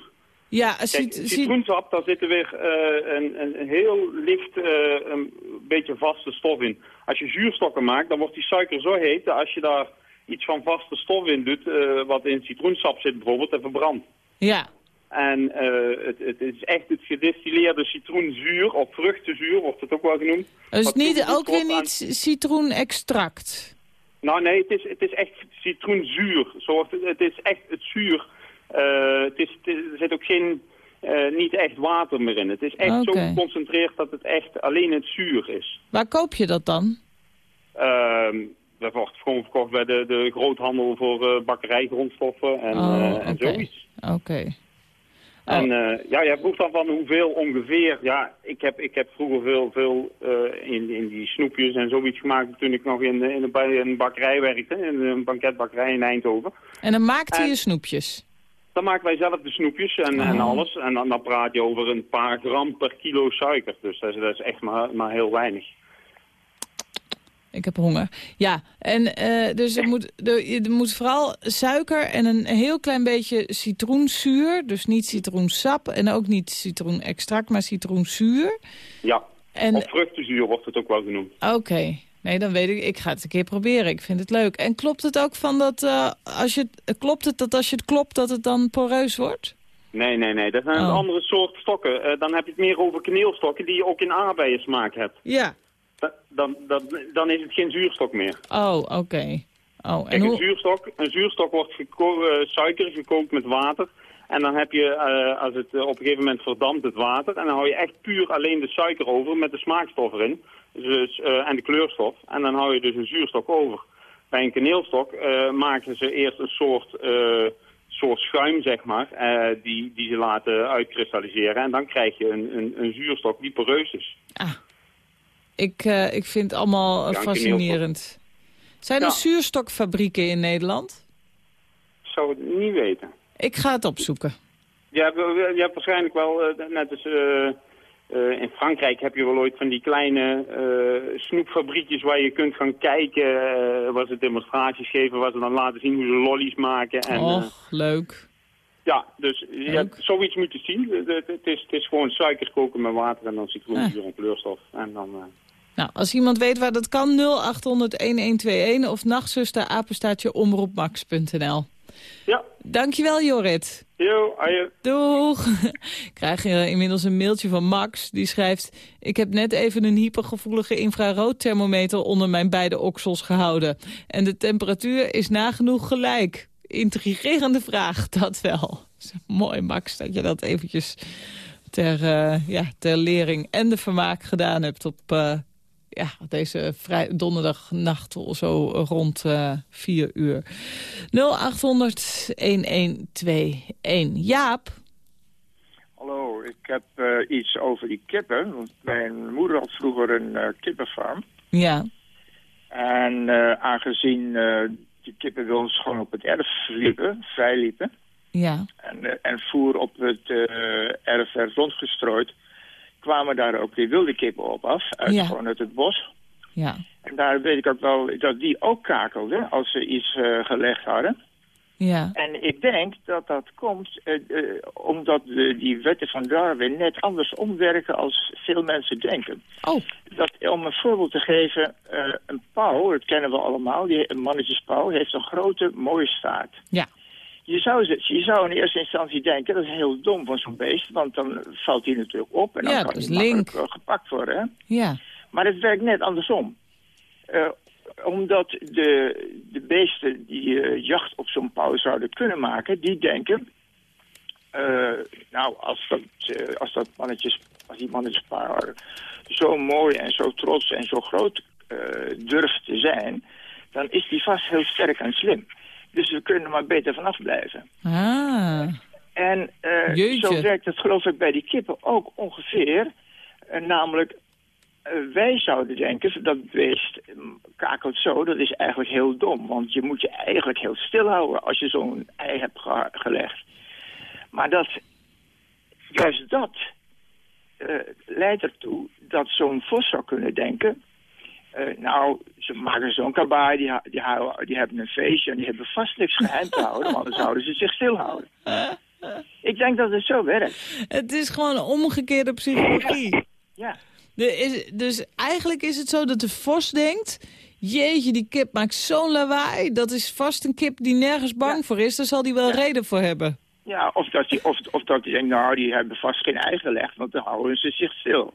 Ja, Kijk, cit- cit- citroensap, daar zit er weer eh, een, een, heel licht, eh, een beetje vaste stof in. Als je zuurstokken maakt, dan wordt die suiker zo heet dat als je daar iets van vaste stof in doet, eh, wat in citroensap zit bijvoorbeeld, en verbrandt. Ja. En het, het is echt het gedistilleerde citroenzuur, of vruchtenzuur wordt het ook wel genoemd. dus niet, ook weer aan- niet citroenextract. Nou nee, het is, het is echt citroenzuur. Zo het is echt het zuur. Eh, het is, er zit ook geen, eh, niet echt water meer in. Het is echt zo geconcentreerd dat het echt alleen het zuur is. Waar koop je dat dan? Ehm dat wordt gewoon verkocht bij de, de groothandel voor eh, bakkerijgrondstoffen en, Oh, en oké. zoiets. Oké. En eh, ja, jij vroeg dan van hoeveel ongeveer. Ja, ik heb, ik heb vroeger veel, veel in, in die snoepjes en zoiets gemaakt toen ik nog in, in, een bakkerij werkte, in een banketbakkerij in Eindhoven. En dan maakte En- je snoepjes. Dan maken wij zelf de snoepjes en, en Oh. alles. En dan, dan praat je over een paar gram per kilo suiker. Dus dat is, dat is echt maar, maar heel weinig. Ik heb honger. Ja, en eh, dus er moet, er, er moet vooral suiker en een heel klein beetje citroenzuur. Dus niet citroensap en ook niet citroenextract, maar citroenzuur. Ja, En- of vruchtenzuur wordt het ook wel genoemd. Oké. Nee, dan weet ik. Ik ga het een keer proberen. Ik vind het leuk. En klopt het ook van dat eh, als je het- klopt het dat als je het klopt dat het dan poreus wordt? Nee, nee, nee. Dat zijn een Oh. andere soort stokken. Eh, dan heb je het meer over kaneelstokken die je ook in aardbeien smaak hebt. Ja. Da- Dan, dan, dan is het geen zuurstok meer. Oh, oké. Oh, en Kijk, een hoe... zuurstok, een zuurstok wordt geko eh, suiker gekookt met water. En dan heb je, eh, als het eh, op een gegeven moment verdampt het water. En dan hou je echt puur alleen de suiker over met de smaakstof erin. Dus, eh, en de kleurstof. En dan hou je dus een zuurstok over. Bij een kaneelstok eh, maken ze eerst een soort, eh, soort schuim, zeg maar. die, die ze laten uitkristalliseren. En dan krijg je een, een, een zuurstok die poreus is. Ik, eh, ik vind het allemaal Ja, fascinerend. Zijn er Ja. zuurstokfabrieken in Nederland? Ik zou het niet weten. Ik ga het opzoeken. Je hebt, je hebt waarschijnlijk wel, net als eh, in Frankrijk heb je wel ooit van die kleine eh, snoepfabriekjes waar je kunt gaan kijken, eh, waar ze demonstraties geven, waar ze dan laten zien hoe ze lollies maken. En, Och, leuk. ja, dus je hebt zoiets moeten zien. Het, is, het is gewoon suiker koken met water en dan citroenzuur en kleurstof. En dan, Nou, als iemand weet waar dat kan, 0800-1121 of nachtzuster, apenstaatje, omroepmax.nl. Ja. Dankjewel, Jorrit. Yo, aje. Doeg. Ik [laughs] krijg inmiddels een mailtje van Max. Die schrijft... Ik heb net even een hypergevoelige infraroodthermometer onder mijn beide oksels gehouden. En de temperatuur is nagenoeg gelijk. Intrigerende vraag, [laughs] dat wel. Mooi, Max, dat je dat eventjes ter, eh, ja, ter lering en de vermaak gedaan hebt op eh, ja, deze vrij, donderdagnacht zo rond eh 4 uur. 0800-1121. Jaap? Hallo, ik heb eh, iets over die kippen. Want mijn moeder had vroeger een eh, kippenfarm. Ja. En aangezien die kippen bij ons gewoon op het erf liepen, vrij liepen... Ja. En, en voer op het erf werd rondgestrooid... kwamen daar ook die wilde kippen op af, uit, Ja. gewoon uit het bos. Ja. En daar weet ik ook wel dat die ook kakelden als ze iets eh, gelegd hadden. Ja. En ik denk dat dat komt eh, eh, omdat de, die wetten van Darwin net andersom werken als veel mensen denken. Oh. Dat, om een voorbeeld te geven, een pauw, dat kennen we allemaal, die, een mannetjespauw, heeft een grote mooie staart. Ja. Je zou, ze- je zou in eerste instantie denken, dat is heel dom van zo'n beest, want dan valt hij natuurlijk op en dan Ja, kan hij link. eh, gepakt worden. Hè? Ja. Maar het werkt net andersom. Eh, omdat de, de beesten die eh, jacht op zo'n pauw zouden kunnen maken, die denken... nou, als dat, eh, als dat mannetjes, als die mannetjespaar zo mooi en zo trots en zo groot eh, durft te zijn... dan is die vast heel sterk en slim. Dus we kunnen er maar beter vanaf blijven. Ah. En eh, zo werkt het geloof ik bij die kippen ook ongeveer. Eh, namelijk, eh, wij zouden denken, dat beest mm, kakelt zo, dat is eigenlijk heel dom. Want je moet je eigenlijk heel stil houden als je zo'n ei hebt ge- gelegd. Maar dat, juist dat leidt ertoe dat zo'n vos zou kunnen denken... eh, nou, ze maken zo'n kabaai, die, die, houden- die hebben een feestje... en die hebben vast niks geheim te houden, want dan zouden ze zich stilhouden. Ik denk dat het zo werkt. Het is gewoon omgekeerde psychologie. Ja. De is, dus eigenlijk is het zo dat de vos denkt... Jeetje, die kip maakt zo'n lawaai. Dat is vast een kip die nergens bang voor is. Daar zal die wel reden voor hebben. Ja, of dat die, of, of dat die denkt, nou, die hebben vast geen ei gelegd, want dan houden ze zich stil.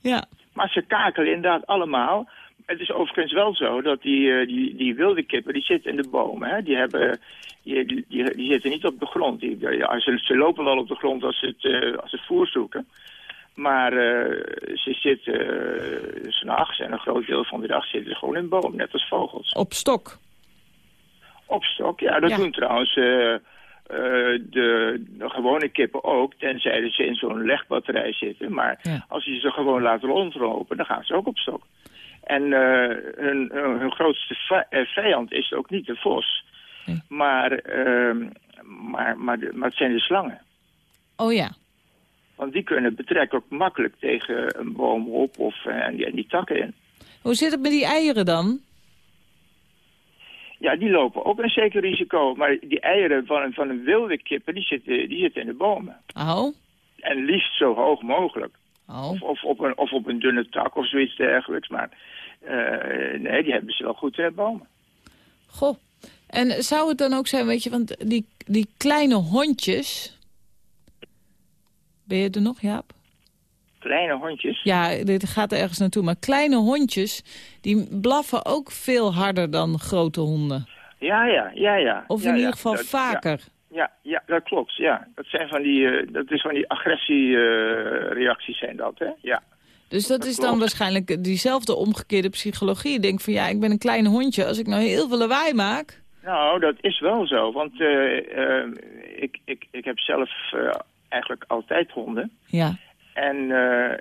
Ja. Maar ze kakelen inderdaad allemaal. Het is overigens wel zo dat die, eh, die, die wilde kippen, die zitten in de bomen. Hè? Die, hebben, die, die, die, zitten niet op de grond. Die, ja, ze, ze lopen wel op de grond als ze het, eh, als ze het voer zoeken. Maar eh, ze zitten uh, s'nachts en een groot deel van de dag zitten ze gewoon in bomen, net als vogels. Op stok? Op stok, ja. Dat Ja. doen trouwens de, de gewone kippen ook, tenzij ze in zo'n legbatterij zitten. Maar als je ze gewoon laat rondlopen, dan gaan ze ook op stok. En eh, hun, hun grootste eh, vijand is ook niet de vos, maar, ehm, maar, maar, de- maar het zijn de slangen. Oh ja. Want die kunnen betrekken ook makkelijk tegen een boom op of eh, en die, en die takken in. Hoe zit het met die eieren dan? Ja, die lopen ook een zeker risico. Maar die eieren van, een- van een wilde kippen, die zitten, die zitten in de bomen. Oh. En liefst zo hoog mogelijk. Oh. Of, of, op een, of op een dunne tak of zoiets dergelijks. Maar eh, nee, die hebben ze wel goed in de bomen. Goh. En zou het dan ook zijn, weet je, want die, die kleine hondjes... Ben je er nog, Jaap? Kleine hondjes. Ja, dit gaat ergens naartoe. Maar kleine hondjes, die blaffen ook veel harder dan grote honden. Ja, ja, ja, ja. Of in ja, ieder geval dat- vaker. Ja, ja, dat klopt. Ja. Dat zijn van die, eh, dat is van die agressiereacties zijn dat, hè? Ja. Dus dat, is dan waarschijnlijk diezelfde omgekeerde psychologie. Je denkt van ja, ik ben een klein hondje. Als ik nou heel veel lawaai maak... Nou, dat is wel zo. Want eh, eh, ik, ik, ik heb zelf eigenlijk altijd honden. Ja. En eh,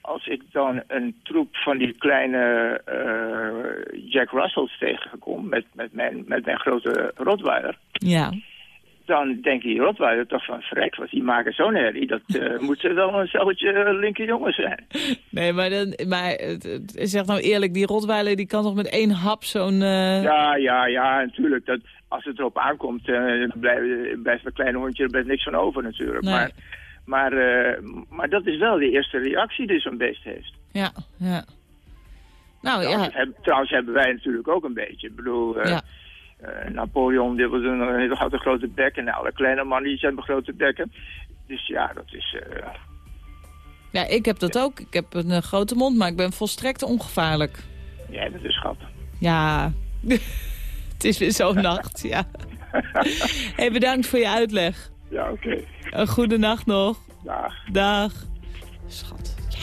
als ik dan een troep van die kleine eh, Jack Russells tegenkom met, met, mijn, met mijn grote Rottweiler, Ja. dan denkt die Rottweiler toch van vrek, want die maken zo'n herrie. Dat eh, [laughs] moet wel een zoutje linkerjongen zijn. Nee, maar, dan, maar zeg nou eerlijk, die Rotweiler die kan toch met één hap zo'n... Ja, ja, ja, natuurlijk. Dat, als het erop aankomt, dan blijft, blijft een klein hondje, er blijft niks van over natuurlijk. Nee. Maar, maar, eh, maar dat is wel de eerste reactie die zo'n beest heeft. Ja, ja. Nou Trouwens, ja, hebben, trouwens hebben wij natuurlijk ook een beetje. Ik bedoel, eh, Ja. eh, Napoleon die was een, had een grote bek en alle kleine mannen die hebben grote bekken. Dus ja, dat is... ja, ik heb dat ook. Ik heb een grote mond, maar ik ben volstrekt ongevaarlijk. ja, dat is schat. Ja, [laughs] het is weer zo'n nacht, ja. [laughs] hey, bedankt voor je uitleg. Ja, oké. Een goede nacht nog. Dag. Dag. Schat, ja.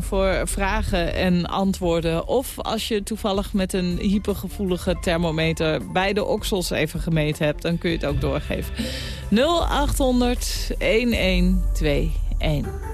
0800-1121 voor vragen en antwoorden. Of als je toevallig met een hypergevoelige thermometer bij de oksels even gemeten hebt, dan kun je het ook doorgeven. 0800-1121.